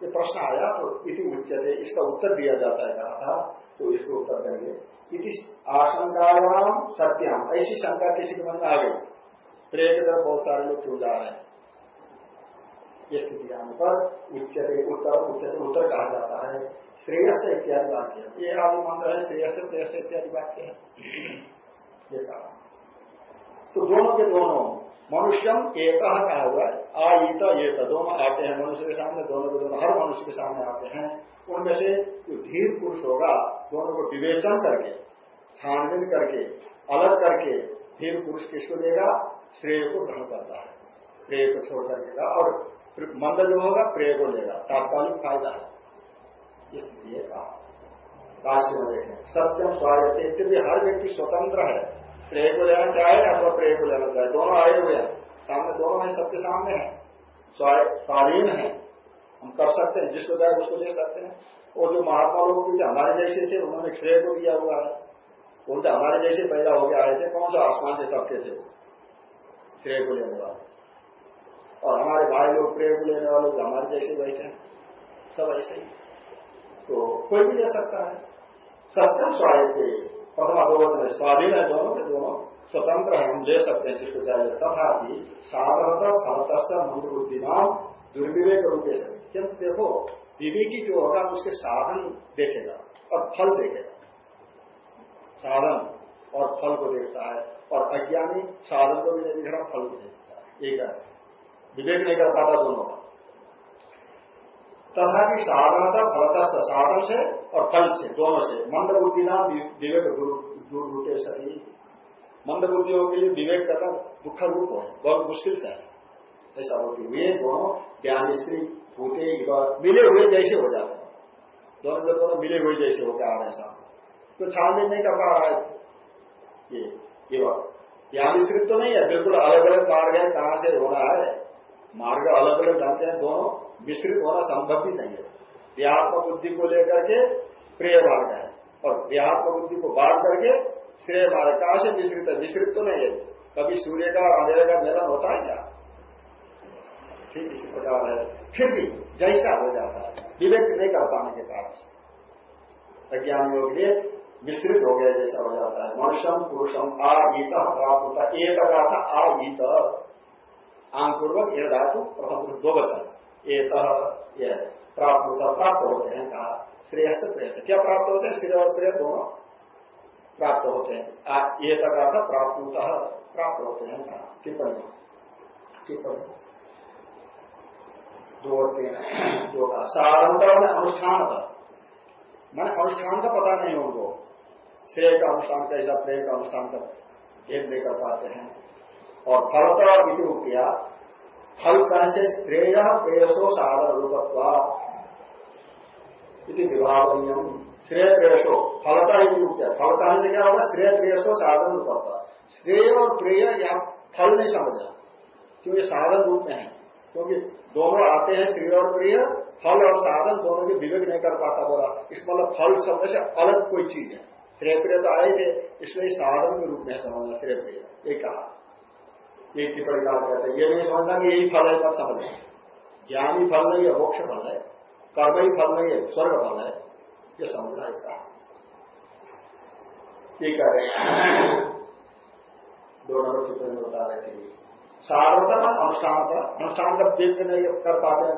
ये प्रश्न आया तो इति उच्चते इसका उत्तर दिया जाता है, कहा था तो इसको उत्तर देंगे। इति आशंकायाम सत्यम। ऐसी शंका किसी के मन में आ गई। प्रेय की तरफ़ बहुत सारे लोग क्यों जा रहे हैं? ये स्थिति आने पर उच्चते उत्तर उच्चते उत्तर कहा जाता है। श्रेयस इत्यादि वाक्य ये आदि मंत्र है, श्रेयस प्रेयस इत्यादि वाक्य है ये कहा। तो दोनों के दोनों, मनुष्यम एक कहा हुआ है आईत ये दोनों आते हैं, मनुष्य के सामने, दोनों के दोनों, हर मनुष्य के सामने आते हैं। उनमें से जो धीर पुरुष होगा, दोनों को विवेचन करके, छानबीन करके, अलग करके धीर पुरुष किसको देगा? श्रेय को ग्रहण करता है। प्रेय को छोड़ देगा और मंद जो होगा, प्रेय को लेगा तात्कालिक फ़ायदा है। स्थिति कहा। राष्ट्र में देखें। सत्यम स्वागत इत्यादि हर व्यक्ति स्वतंत्र है। प्रेय को लेना चाहे अथवा प्रेय को लेना चाहे, दोनों आए हुए हैं। सामने दोनों है सबके सामने है। स्वाधीन है। हम कर सकते हैं जिसको चाहे उसको ले सकते हैं। और जो महात्मा लोग क्योंकि हमारे जैसे थे, उन्होंने श्रेय को दिया हुआ है। उनके हमारे जैसे पैदा होकर आए थे, कौन सा आसमान से तबके थे श्रेय को लेने वाले। और हमारे भाई लोग प्रेय को लेने वाले हमारे जैसे बैठे हैं, सब ऐसे ही। तो कोई भी ले सकता है। सत्यम स्वायत्त प्रथमा में स्वाधीन है दोनों के दोनों। स्वतंत्र हम ले सकते हैं जिसको चाहिए। तथापि साधनत फलत मंत्र बुद्धिमान दुर्विवेक रूप से किंतु देखो, विवेकी जो होगा, उसके साधन देखेगा और फल देखेगा। साधन और फल को देखता है और अज्ञानी साधन को भी नहीं दिख रहा फल को देखता है। एक है? विवेक नहीं कर पाता दोनों का। तथा की साधनता फलता साधन से और फल से, दोनों से। मंद बुद्धि नाम विवेक दूर रूपे सही मंद बुद्धियों के लिए विवेक करना दुख रूप हो, बहुत मुश्किल से है। ऐसा होती हुए दोनों ज्ञान स्त्री होते मिले हुए जैसे हो जाते हैं। दोनों के दोनों मिले हुए जैसे होते आ रहे हैं। सामने तो छानबीन नहीं कर पा रहा है? ये ये ज्ञान स्त्री तो नहीं है, बिल्कुल अलग अलग मार्ग है, कहाँ से होना है? मार्ग अलग अलग जानते हैं, दोनों विस्तृत होना संभव भी नहीं है। व्यात्म बुद्धि को लेकर के प्रिय मार्ग है, और व्यात्म बुद्धि को बाढ़ करके श्रेय मार्ग, कहाँ से विस्तृत है? विस्तृत तो नहीं है। कभी सूर्य का अंधेरे का मेलन होता है क्या? ठीक इसी प्रकार है। फिर भी जैसा हो जाता है। विवेक नहीं कर पाने के कारण से। अज्ञान के लिए विस्तृत हो गया जैसा हो जाता है। मनुष्यम, पुरुषम आ ईत प्राप्त होता है एक का था आ ईत आम पूर्वक यह धातु प्रथम पुरुष दो बचन एक, यह प्राप्त होता प्राप्त होते हैं कहा। श्रेयस, प्रेयस। क्या प्राप्त होते हैं? श्रेय और प्रेय दोनों प्राप्त होते हैं। एक का था प्राप्त होता प्राप्त होते हैं कहा। टिप्पणी। टिप्पणी। दो और तीन साधारणता में अनुष्ठान था मैंने अनुष्ठान का पता नहीं उनको। श्रेय का अनुष्ठान कैसा प्रेम का अनुष्ठान का भेद नहीं कर पाते हैं। और फलता विधि किया फल कहने से श्रेय प्रेयसो साधन रूपत्वा। विभाग नियम श्रेय प्रेयसो, फलता ही किया फल कहने से क्या होगा? श्रेय प्रेयसो साधन रूपत्वा। श्रेय और प्रेय या फल नहीं समझा। क्योंकि साधन रूप में है। क्योंकि दोनों आते हैं श्रेय और प्रिय फल और साधन दोनों के विवेक नहीं कर पाता बोला। इस मतलब फल शब्द से अलग कोई चीज़ है। श्रेय प्रिय तो आए थे, इसलिए साधन के रूप में समझना श्रेय प्रिय ये कहा। ये टिप्पणी का कहते हैं। ये नहीं समझना कि यही फल है मत समझ ज्ञान ही फल नहीं है, मोक्ष फल है। कर्म ही फल नहीं है, स्वर्ग फल है। ये समझना है कहा। ये कह रहे हैं। दो नंबर टिप्पणी बता रहे थे। सार्वतम अनुष्ठान का अनुष्ठान का व्यक्त नहीं कर पाते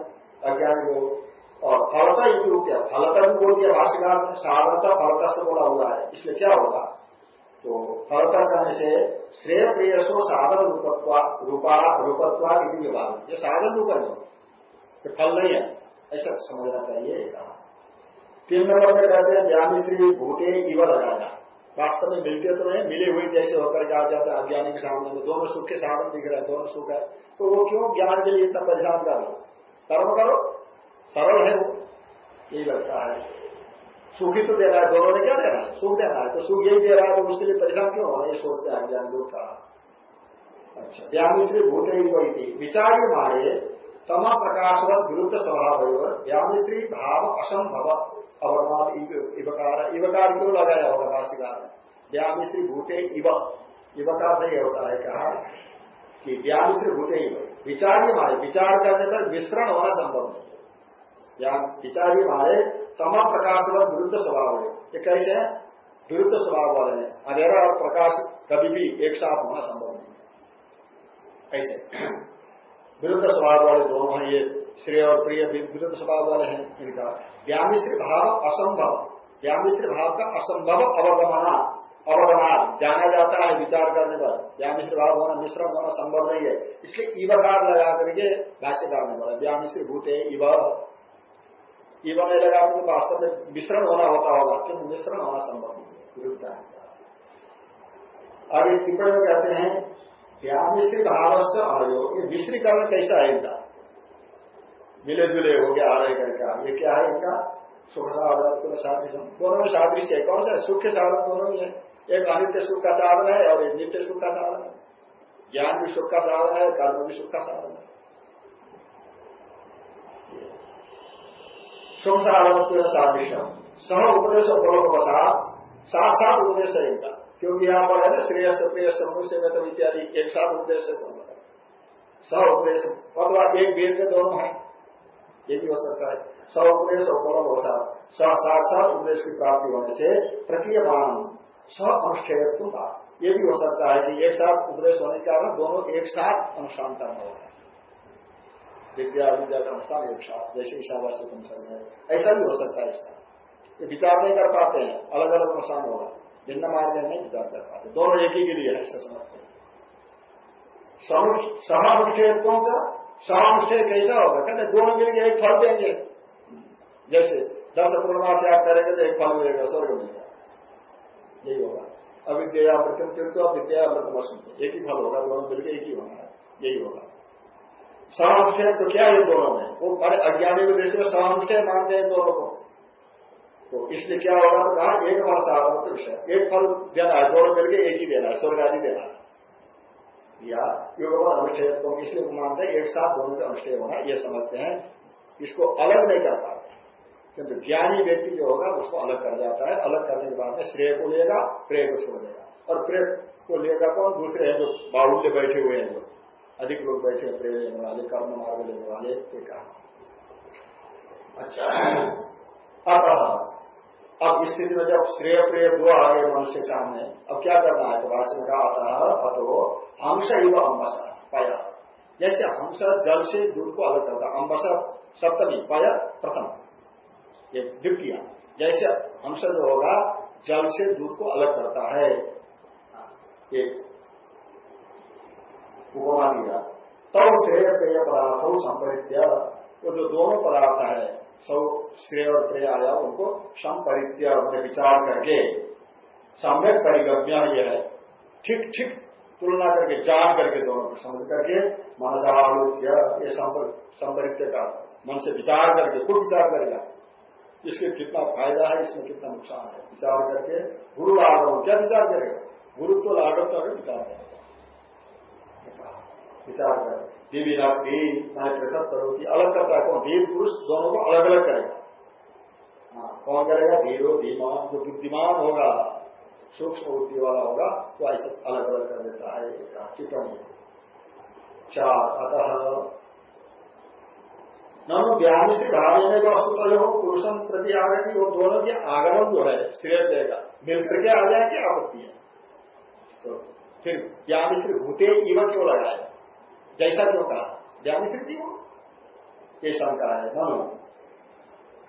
अज्ञानी लोग। और फलता ही क्यों किया फलता भी बोल दिया भाष्यकार में साधनता फलता से बोला हुआ है। इसलिए क्या होगा? तो फलता करने से श्रेय प्रेयसो साधन रूपत्वा, रूपा, रूपत्वा विधि ये साधन रूप है ये फल नहीं है। ऐसा समझना चाहिए। तीन नंबर में कहते हैं, ज्ञान स्त्री भूते इव लगाया। वास्तव में मिलते तो नहीं मिले हुए जैसे होकर के आ जाते हैं, अज्ञानी के सामने में। दोनों सुख के साधन दिख रहे हैं, दोनों सुख है। तो वो क्यों ज्ञान के लिए इतना परेशान कर लो कर्म करो, सरल है वो। यही लगता है। सुख ही तो दे रहा है, दोनों ने क्या दे रहा है? सुख दे रहा है। तो सुख यही दे रहा है तो उसके लिए परेशान क्यों होना ये सोचते हैं ज्ञान लोग का। अच्छा ज्ञान इसलिए भूत ही वही थी। विचार मारे तमा प्रकाशवत विरुद्ध स्वभाव व्याम स्त्री भाव असंभव अवरणाद इवकार इवकार क्यों लगाया होगा भाषिकार व्याम स्त्री भूते इव। इवकार से होता है। कहा कि व्याम स्त्री भूते इव। विचार ही मारे विचार करने पर विस्तरण होना संभव नहीं। विचार ही मारे तमा प्रकाश व विरुद्ध स्वभाव है ये कैसे? विरुद्ध स्वभाव वाले हैं। अंधेरा और प्रकाश कभी भी एक साथ होना संभव नहीं। ऐसे। विरुद्ध स्वभाव वाले दोनों हैं ये, श्रेय और प्रिय विरुद्ध स्वभाव वाले हैं, इनका। व्यामिश्री भाव असंभव। व्यामिश्री भाव का असंभव अवगमना अवगमना। जाना जाता है विचार करने पर। व्यामिश्री भाव होना मिश्रण होना संभव नहीं है। इसलिए इवकार लगा करके भाष्य करने वाला। व्यामिश्री भूते इव। इव नहीं लगा तो वास्तव में मिश्रण होना होता होगा क्योंकि मिश्रण होना संभव नहीं है। विरुद्ध है। अब टिप्पणी कहते हैं व्यामिश्री भाव से अयोग ये मिश्रीकरण कैसा है इनका? मिले जुले हो गया आ रहे करके ये क्या है इनका? सुख साधन सादृश्य दोनों में सादृश्य है। कौन सा सुख के साधन दोनों में है। एक अनित्य सुख का साधन है और एक नित्य सुख का साधन है। ज्ञान भी सुख का साधन है, कर्म भी सुख का साधन है। सुख साधन सादृश्य। सह उपदेश प्रलोक साथ साथ उपदेश है इनका। क्योंकि यहाँ पर है ना श्रेयस प्रेयस में तो इत्यादि एक साथ उपदेश है दोनों सह उपदेश अथवा एक वेद में दोनों है। ये भी हो सकता है। स उपदेश और परम हो साथ साथ उपदेश की प्राप्ति होने से प्रक्रियमान स अनुष्ठेयत्व का। ये भी हो सकता है कि एक साथ उपदेश होने के कारण दोनों एक साथ अनुष्ठान करना होगा विद्या विद्या का अनुष्ठान एक साथ। जैसे तुम है। ऐसा भी हो सकता है इसका। विचार नहीं कर पाते हैं। अलग अलग अनुष्ठान होगा भिन्न मार्ग में नहीं विचार पाते दोनों एक ही के लिए ऐसा समझते हैं। समानुष्ठेयत्व समानुष्ठेय कैसा होगा? कहते दोनों मिलकर एक फल देंगे। जैसे दस पूर्णिमा से आप करेंगे तो एक फल मिलेगा, स्वर्ग मिलेगा। यही होगा। अविद्या अमृतम तीर्थ विद्या अमृतम असुन एक ही फल होगा, दोनों मिलकर एक ही होना यही होगा। समानुष्ठेय तो क्या है दोनों में? वो बड़े अज्ञानी के दृष्टि में समानुष्ठेय मानते हैं दोनों को। तो इसलिए क्या होगा तो कहा, एक फल साधन विषय एक फल देना है दोनों मिलकर एक ही देना है, स्वर्ग आदि देना है। या योग अनुष्ठेय इसलिए मानते हैं, एक साथ दोनों का अनुष्ठेय होना ये समझते हैं। इसको अलग नहीं कर पाते। किंतु ज्ञानी व्यक्ति जो होगा, उसको अलग कर जाता है। अलग करने के बाद में श्रेय को लेगा, प्रेय को छोड़ देगा। और प्रेय को लेगा कौन? दूसरे हैं जो बाहुल्य बैठे हुए हैं लोग अधिक लोग बैठे हैं, प्रेय लेने वाले, कर्म मार्ग लेने वाले, ये कहा। अच्छा। अतः अब स्थिति में जब श्रेय प्रेय दो आ गए मनुष्य सामने, अब क्या करना है? तो भाषण कहा आता है अतो हंस ही अम्बस पाया। जैसे हंस जल से दूध को अलग करता अम्बस सप्तमी, पाया, प्रथम। ये द्वितीय। जैसे हंस जो होगा, जल से दूध को अलग करता है। ये उपमा दिया। तब श्रेय पेय पदार्थों संपरित्य। वो जो दोनों पदार्थ है सब श्रेय और प्रेय आया, उनको संपरित्य अपने विचार करके सम्यक परिगम्य यह है, ठीक ठीक, तुलना करके, जान करके दोनों को समझ करके मनसालोच्य ये संपरित्य का मन से विचार करके, खुद विचार करेगा इसके कितना फ़ायदा है, इसमें कितना नुकसान है? विचार करके गुरु आगम क्या विचार करेगा? गुरु तो लागम तो विचार करेगा। विचार करेगा। देवी दी मैं पृथक करो कि अलग करता है कौन? धीर पुरुष, दोनों को अलग अलग करेगा। हाँ कौन करेगा? धीरो धीमान, जो बुद्धिमान होगा सूक्ष्म बुद्धि वाला होगा, वो ऐसे अलग अलग कर देता है चार, अतः ननु व्यामिश्री भाव में वस्तु हो पुरुषम प्रति आ आगति वो दोनों के आगमन जो है, श्रेय देगा। मिलकर के आ जाए क्या आपत्ति है। तो फिर व्यामिश्री भूते इव क्यों लगाए? जैसा क्यों कहा? व्यामिश्री हो ये शंका है, मनो।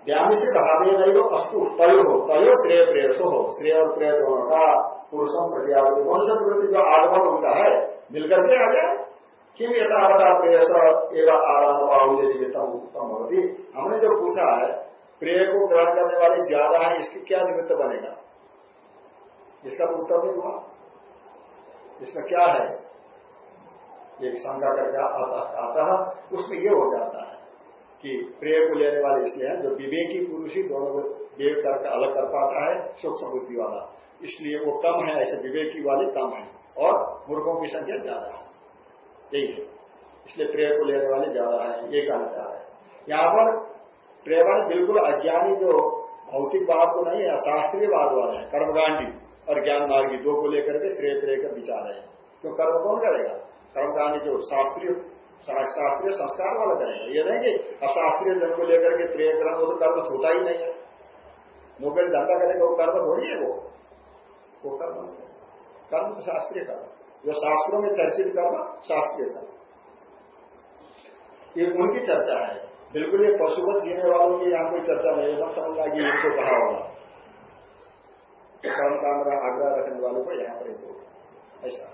व्यामिश्री भावे नहीं हो अस्तु, तय हो, तय श्रेय प्रेयसो हो। श्रेय और प्रेय दोनों का पुरुषम प्रत्याग मनुष्य प्रति जो आगमन उनका है मिलकर के आ गया। किम यथावता प्रेयस एवं आराम बाहुल्य निमित्तम उत्तम होती? हमने जो पूछा है, प्रेय को ग्रहण करने वाले ज़्यादा है, इसकी क्या निमित्त बनेगा? इसका तो उत्तर नहीं हुआ। इसमें क्या है? एक शंका करके आता है उसमें ये हो जाता है कि प्रेय को लेने वाले इसलिए हैं जो विवेकी पुरुष ही दोनों को विवेक करके अलग कर पाता है सूक्ष्म बुद्धि वाला। इसलिए वो कम है, ऐसे विवेकी वाले कम है और मूर्खों की संख्या ज़्यादा है। यही है। इसलिए प्रेय को लेने वाले ज़्यादा है, ये कहना चाह रहे हैं। यहाँ पर वाले बिल्कुल अज्ञानी जो भौतिक बात को नहीं है, शास्त्रीय बात वाले हैं, कर्मकांडी और ज्ञान मार्गी, दो को लेकर के श्रेय प्रेय का विचार है। तो कर्म कौन करेगा? कर्मकांड जो शास्त्रीय शास्त्रीय संस्कार वाला करेंगे। ये नहीं कि अशास्त्रीय जन को लेकर के प्रिय कर्म वो तो कर्म छूटा ही नहीं है। नौकरी धंधा करेगा वो कर्म थोड़ी है वो। वो कर्म कर्म तो शास्त्रीय कर्म जो शास्त्रों में चर्चित कर्म, शास्त्रीय कर्म। ये उनकी चर्चा है। बिल्कुल ये पशुपत जीने वालों की यहाँ कोई चर्चा नहीं है। समझ लगी उनको कहा होगा। कर्म काम आग्रह रखने वालों को यहाँ पर ऐसा।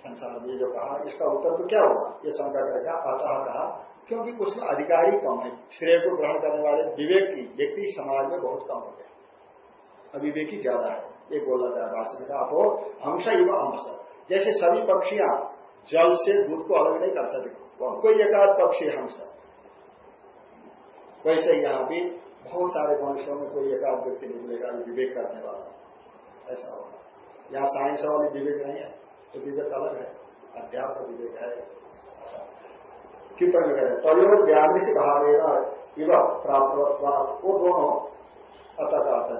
संसार में जो कहा, इसका उत्तर तो क्या होगा? ये शंका करेगा अतः कहा क्योंकि उसमें अधिकारी कम है। श्रेय को ग्रहण करने वाले विवेक की व्यक्ति समाज में बहुत कम हो। गए अविवेकी ज़्यादा है। ये बोला जाए भाषण कहा तो हंस युवा हंस। जैसे सभी पक्षियाँ जल से दूध को अलग नहीं कर सकते कोई एकाध पक्षी हंस। वैसे यहाँ भी बहुत सारे मनुष्यों में कोई एकाध व्यक्ति निकलेगा विवेक करने वाला ऐसा होगा। यहाँ साइंस वाले विवेक नहीं है। तो विवेक अलग है, अध्यात्म विवेक है। टिप्पणी करें तयो ज्ञान से भावेगा इव प्राप्त वो दोनों अतः आता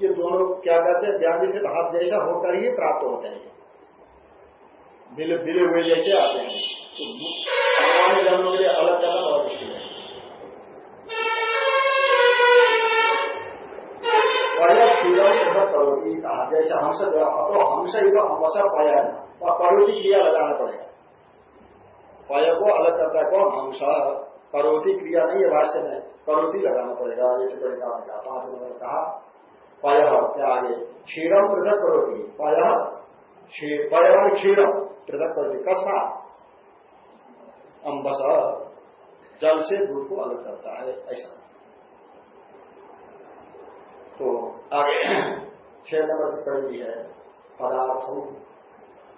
ये दोनों क्या कहते हैं? ज्ञान से भाव जैसा होकर ही प्राप्त होते हैं। बिले हुए जैसे आते हैं। तो जन्मों के लिए अलग करना बहुत मुश्किल है। जैसे हमसे तो हमसे ही तो हमसा पाया है। और करोगी क्रिया लगाना पड़ेगा। पय को अलग करता है कौन? हंस करोती क्रिया नहीं है भाष्य में करोती लगाना पड़ेगा। ये टिप्पणी का कहा पाँच नंबर कहा। पय क्या आगे क्षीरम पृथक करोती पय पय क्षीरम पृथक करोती कस्मा? अम्बस जल से दूध को अलग करता है, ऐसा। तो आगे। छह नंबर टिप्पणी है, पदार्थ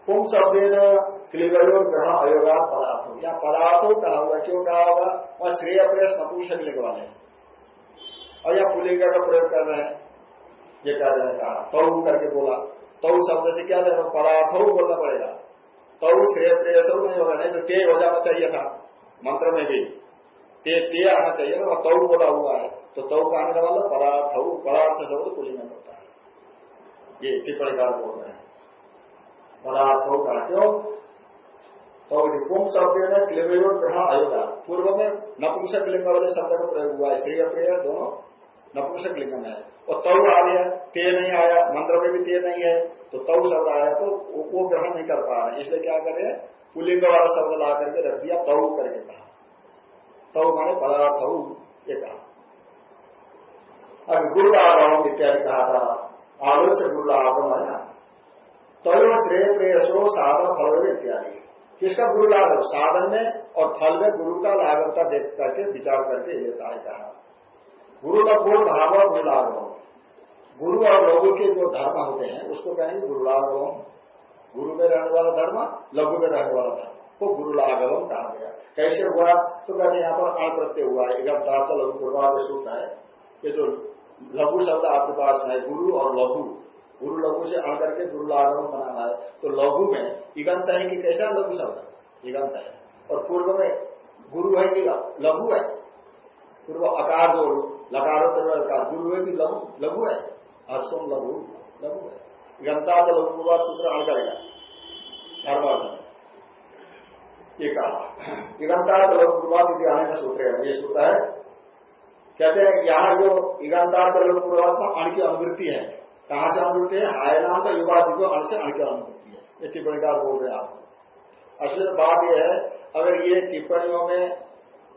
पुम शब्द क्लिवयो ग्रहण अयोगा पदार्थ या पदार्थो कहा हुआ क्यों कहा होगा? वह श्रेय प्रेस नपुंसक वाले और या पुलिंग का प्रयोग कर रहे हैं। ये कह रहे हैं, कहा तौ करके बोला। तौ शब्द से क्या लेना? पदार्थ बोलना पड़ेगा। तौ श्रेय प्रेस नहीं होगा नहीं तो ते हो जाना चाहिए था। मंत्र में भी। ते ते आना चाहिए ना तौ बोला हुआ है। तो तौ कहने वाला पदार्थ पदार्थ शब्द पुलिंग होता है। ये टिप्पणी बोल रहे हैं। पदार्थों का क्यों तो पुंग शब्द में क्लिवयो ग्रहण अयोगा पूर्व में नपुंसक लिंग वाले शब्द का प्रयोग हुआ है स्त्री प्रिय दोनों नपुंसक लिंग में है और तव आ गया, ते नहीं आया, मंत्र में भी ते नहीं है तो तव शब्द आया तो वो ग्रहण नहीं कर पा रहे। इसलिए क्या करे, पुलिंग वाला शब्द ला करके रख दिया तव करके कहा। तव माने पदार्थ, ये कहा। अभी गुरु आगम इत्यादि कहा था। आलोच गुरु आगम है ना तय श्रेय प्रेयसो साधन फल इत्यादि। किसका गुरु लाघव साधन में और फल में गुरु का लाघवता देख करके विचार करके लेता है। कहा गुरु का गुण भाव गुरु लाघव गुरु और लोगों के जो धर्म होते हैं, उसको कहेंगे गुरु लाघव गुरु में रहने वाला धर्म, लघु में रहने वाला धर्म। वो गुरु लाघवम कहा गया। कैसे हुआ? तो कहते यहाँ पर अण प्रत्यय हुआ है। एकदम दाचल पूर्वाद सूत्र है, ये जो लघु शब्द आपके पास है, गुरु और लघु। गुरु लघु से आकर के गुरु लाघव बनाना है। तो लघु में इगंत है कि कैसा लघु शब्द? इगंत है। और पूर्व में गुरु है कि लघु? है। पूर्व अकार जो लकार गुरु है कि लघु? लघु है। हर्षोम लघु लघु है। इगंता से लघु सूत्र आण करेगा। धर्मार्थ ये कहा। इगंता लघु आने का सूत्र है। ये सूत्र है कहते हैं यहाँ जो इगंता लघु में अण की अनुवृत्ति है, कहाँ से अनुभूति है? आयनाम का युवा को अण से अण की अनुभूति है। ये टिप्पणीकार बोल रहे आप। असल बात यह है, अगर ये टिप्पणियों में,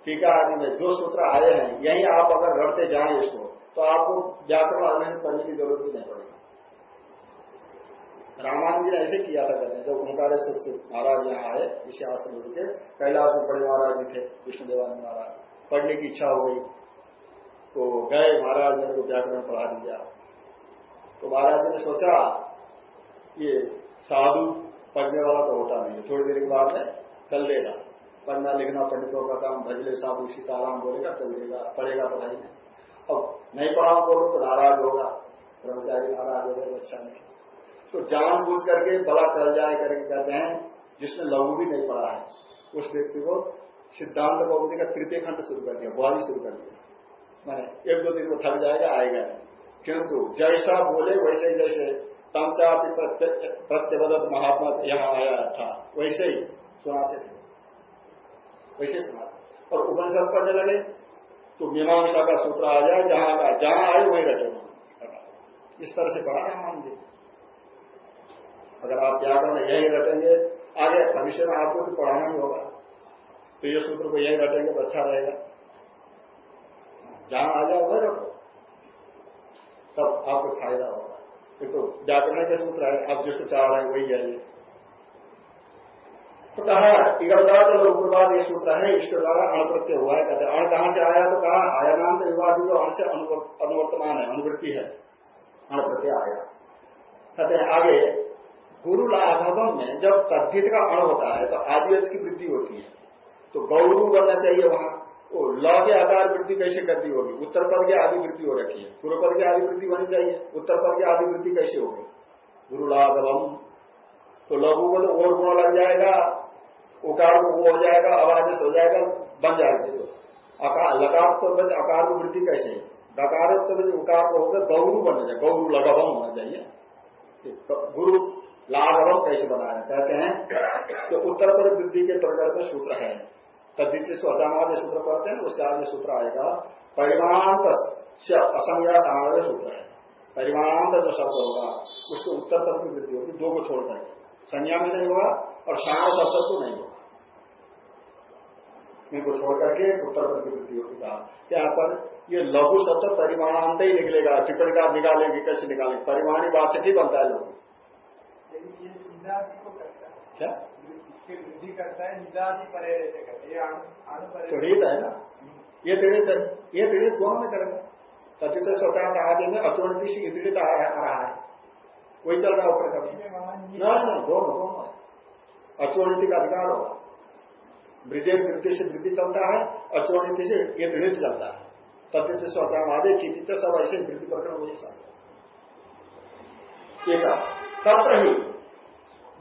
टीका आदि में जो सूत्र आए हैं, यही आप अगर रड़ते जाए इसको तो आपको व्याकरण अध्ययन करने की ज़रूरत ही नहीं पड़ेगी। रामायण जी ने ऐसे किया था, कहते हैं, जब ओंकारेश्वर से महाराज यहाँ आए, इसे आश्रम के कैलाश में बड़े महाराज जी थे विष्णुदेवानी महाराज, पढ़ने की इच्छा हो गई तो गए महाराज मेरे को व्याकरण पढ़ा दीजिए तो महाराज ने सोचा, ये साधु पढ़ने वाला तो होता नहीं थोड़ी देर के बाद में चल देगा। पढ़ना लिखना पंडितों का काम भजले साधु, सीताराम बोलेगा, चल देगा, पढ़ेगा पढ़ाई में। अब नहीं पढ़ा बोलो तो नाराज़ होगा। कर्मचारी नाराज़ हो गए अच्छा नहीं। तो जान बुझ करके बड़ा कर जाए करके कहते हैं, जिसने लघु भी नहीं पढ़ा है। उस व्यक्ति को सिद्धांत बौद्धि का तृतीय खंड शुरू कर दिया, बुआरी शुरू कर दिया। मैंने एक दो दिन में थक जाएगा, आएगा नहीं। किंतु जैसा बोले, वैसे ही जैसे तमचापि प्रत्यवदत महात्मा यहाँ आया था, वैसे ही सुनाते थे। वैसे सुनाते और उपनिषद पढ़ने लगे तो मीमांसा का सूत्र आ जाए जहाँ का, जहाँ आए वही रटे इस तरह से पढ़ा है मान अगर आप व्याकरण यही रटेंगे आगे भविष्य में आपको तो पढ़ाना ही होगा। तो ये सूत्र को यही रटेंगे तो अच्छा रहेगा। जहाँ आ जाए वही रखो। तब आपको फ़ायदा होगा। एक तो व्याकरण के सूत्र है, आप जिसको चाह रहे हैं, वही जाइए। तो कहा इगलदार लोकवाद ये सूत्र है, इसके द्वारा अण प्रत्यय हुआ है। कहते अण कहाँ से आया? तो कहा, आया नाम तो विवाद जो अण से अनुवर्तमान है, अनुवृत्ति है। अण प्रत्यय आया। कहते हैं, आगे, गुरु लाघवम में जब तद्धित का अण होता है तो आदि की वृद्धि होती है। तो गौरव बनना चाहिए वहाँ। ल के आकार वृद्धि कैसे करती होगी? उत्तर पद की आदि वृद्धि हो रखी है। पूर्व पद की आदि वृद्धि होनी चाहिए। उत्तर पद की आदि वृद्धि कैसे होगी? गुरु लाघवम तो लघु को तो और गुण लग जाएगा, उकार को हो जाएगा अवादेश हो जाएगा, बन जाएगी। तो अकार लकार तो अकार को वृद्धि कैसे? दकार तो बच उकार को होगा, गौरु बनना चाहिए गौरु लगभम होना चाहिए। गुरु लाघवम कैसे बनाया? कहते हैं तो उत्तर पर वृद्धि के प्रकार में सूत्र है। तद्वितीय स्वचामाद सूत्र पढ़ते हैं उसके आगे सूत्र आएगा परिमाणांत से असंज्ञा सामान्य सूत्र है। परिमाणांत जो शब्द होगा उसके उत्तर पद की वृद्धि होगी दो को छोड़ करके। संज्ञा में नहीं होगा और सामान्य शब्द तो नहीं होगा। इनको छोड़ करके उत्तर पद की वृद्धि होगी कहा। यहाँ पर ये लघु शब्द परिमाणांत ही निकलेगा टिप्पणी का निकालेंगे कैसे निकालेंगे परिमाणी वाचक ही बनता है लघु। क्या? वृद्धि करता है तो हित है ना? ये पीड़ित ये पीड़ित दोनों में करेगा? तथित स्वतः आदि में अचुणती से इंद्रित आ रहा है। कोई चल रहा ऊपर कभी? ना नहीं दोनों दोनों अचुणती का अधिकार होगा। वृद्धि वृद्धि से वृद्धि चलता है अचुणती से ये पीड़ित चलता है। तथित स्वतः आदि चितित सब ऐसे वृद्धि प्रकरण हो वही सब तत्र ही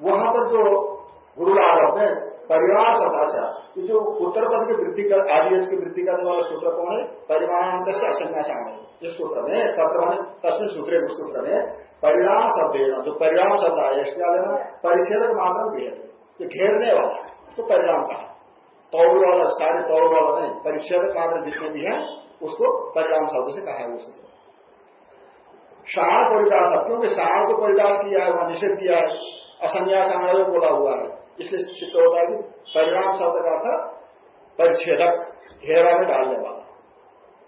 वहाँ पर जो गुरु आरोप में परिमाण सदाचार ये जो उत्तर पद की वृद्धि कर आदि की वृद्धि करने वाला सूत्र कौन है? परिमाण से असंज्ञा शामिल इस सूत्र में तत्व तस्वीर सूत्र सूत्र में परिणाम शब्द जो परिणाम शब्द आया, इसके लेना परिच्छेदक मात्र है जो घेरने वाला है तो परिणाम कहा तौड़ वाला, सारे तौर वाला नहीं, परिच्छेदक मात्र जितने भी हैं, उसको परिणाम शब्द से कहा है वो सूत्र। शाण परिदास क्योंकि शाण को परिदास किया है, वहाँ निषेध किया है असन्यास आयो बोला हुआ है इसलिए सिद्ध होता है कि परिणाम शब्द का अर्थ परिच्छेदक, घेरा में डालने वाला।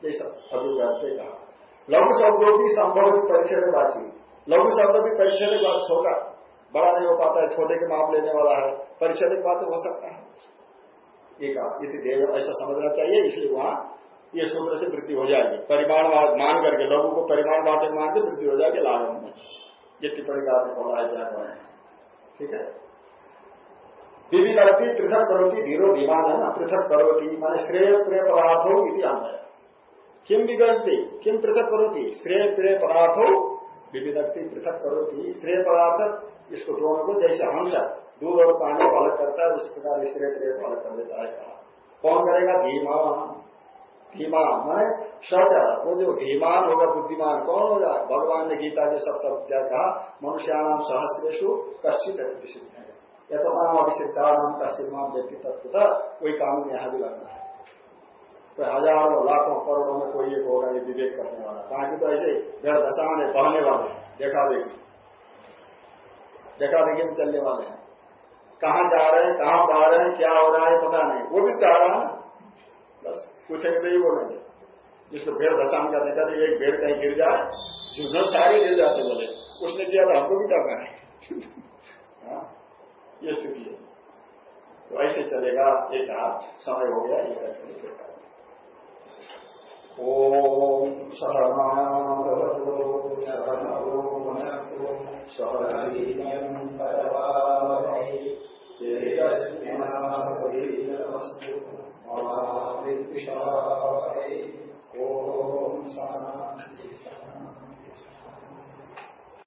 ये सब अभिव्यक्ति कहा। लघु शब्दों की संभव परिच्छेद बाची लघु शब्द भी परिच्छेद छोटा, बड़ा नहीं हो पाता है, छोटे के माप लेने वाला है। परिच्छेद बात हो सकता है। ये कहा देव, ऐसा समझना चाहिए, इसलिए वहाँ ये सूत्र से वृद्धि हो जाएगी। परिमाण मान करके, लघु को परिमाण वाचक मान के वृद्धि हो जाएगी लागन में। ये टिप्पणी का आपने पढ़ा है। ठीक है? विविधि पृथक करोती धीरो धीमान है ना पृथक करोती माने श्रेय प्रिय पदार्थो इति अन्वय। किम विगड़ती किम पृथक करोती? श्रेय प्रिय पदार्थो विविधक्ति पृथक करोती श्रेय पदार्थ, इसको दोनों को जैसे हंस, दूध और पानी को अलग करता है, उसी प्रकार श्रेय प्रिय को अलग कर देता है। कौन करेगा? धीमा धीमा माने सच वो जो धीमान होगा, बुद्धिमान, कौन होगा? भगवान ने गीता के सप्तम कहा मनुष्याणाम सहस्रेशु कश्चित है यथमान अभिषेकान का श्रीमान व्यक्ति तत्व था कोई कानून यहाँ भी लगना है। कोई हज़ारों, लाखों, करोड़ों में कोई एक होगा ये विवेक करने वाला। बाकी तो ऐसे घर दशाने पढ़ने वाले हैं, देखा देखी। देखा देखी में चलने वाले हैं। कहाँ जा रहे हैं, कहाँ पा रहे हैं, क्या हो रहा है, पता नहीं। वो भी चाह रहा है ना। बस पूछेंगे तो ही बोलेंगे, जिसको भेड़ दशान का देखा तो एक भेड़ कहीं गिर जाए झुझन सारी गिर जाते बोले, उसने किया तो हमको भी करना है। हाँ? ये स्थिति है। तो ऐसे चलेगा एक समय हो गया ओम सहनावतु सहनौ सहवीर्यस्तु ओम शांति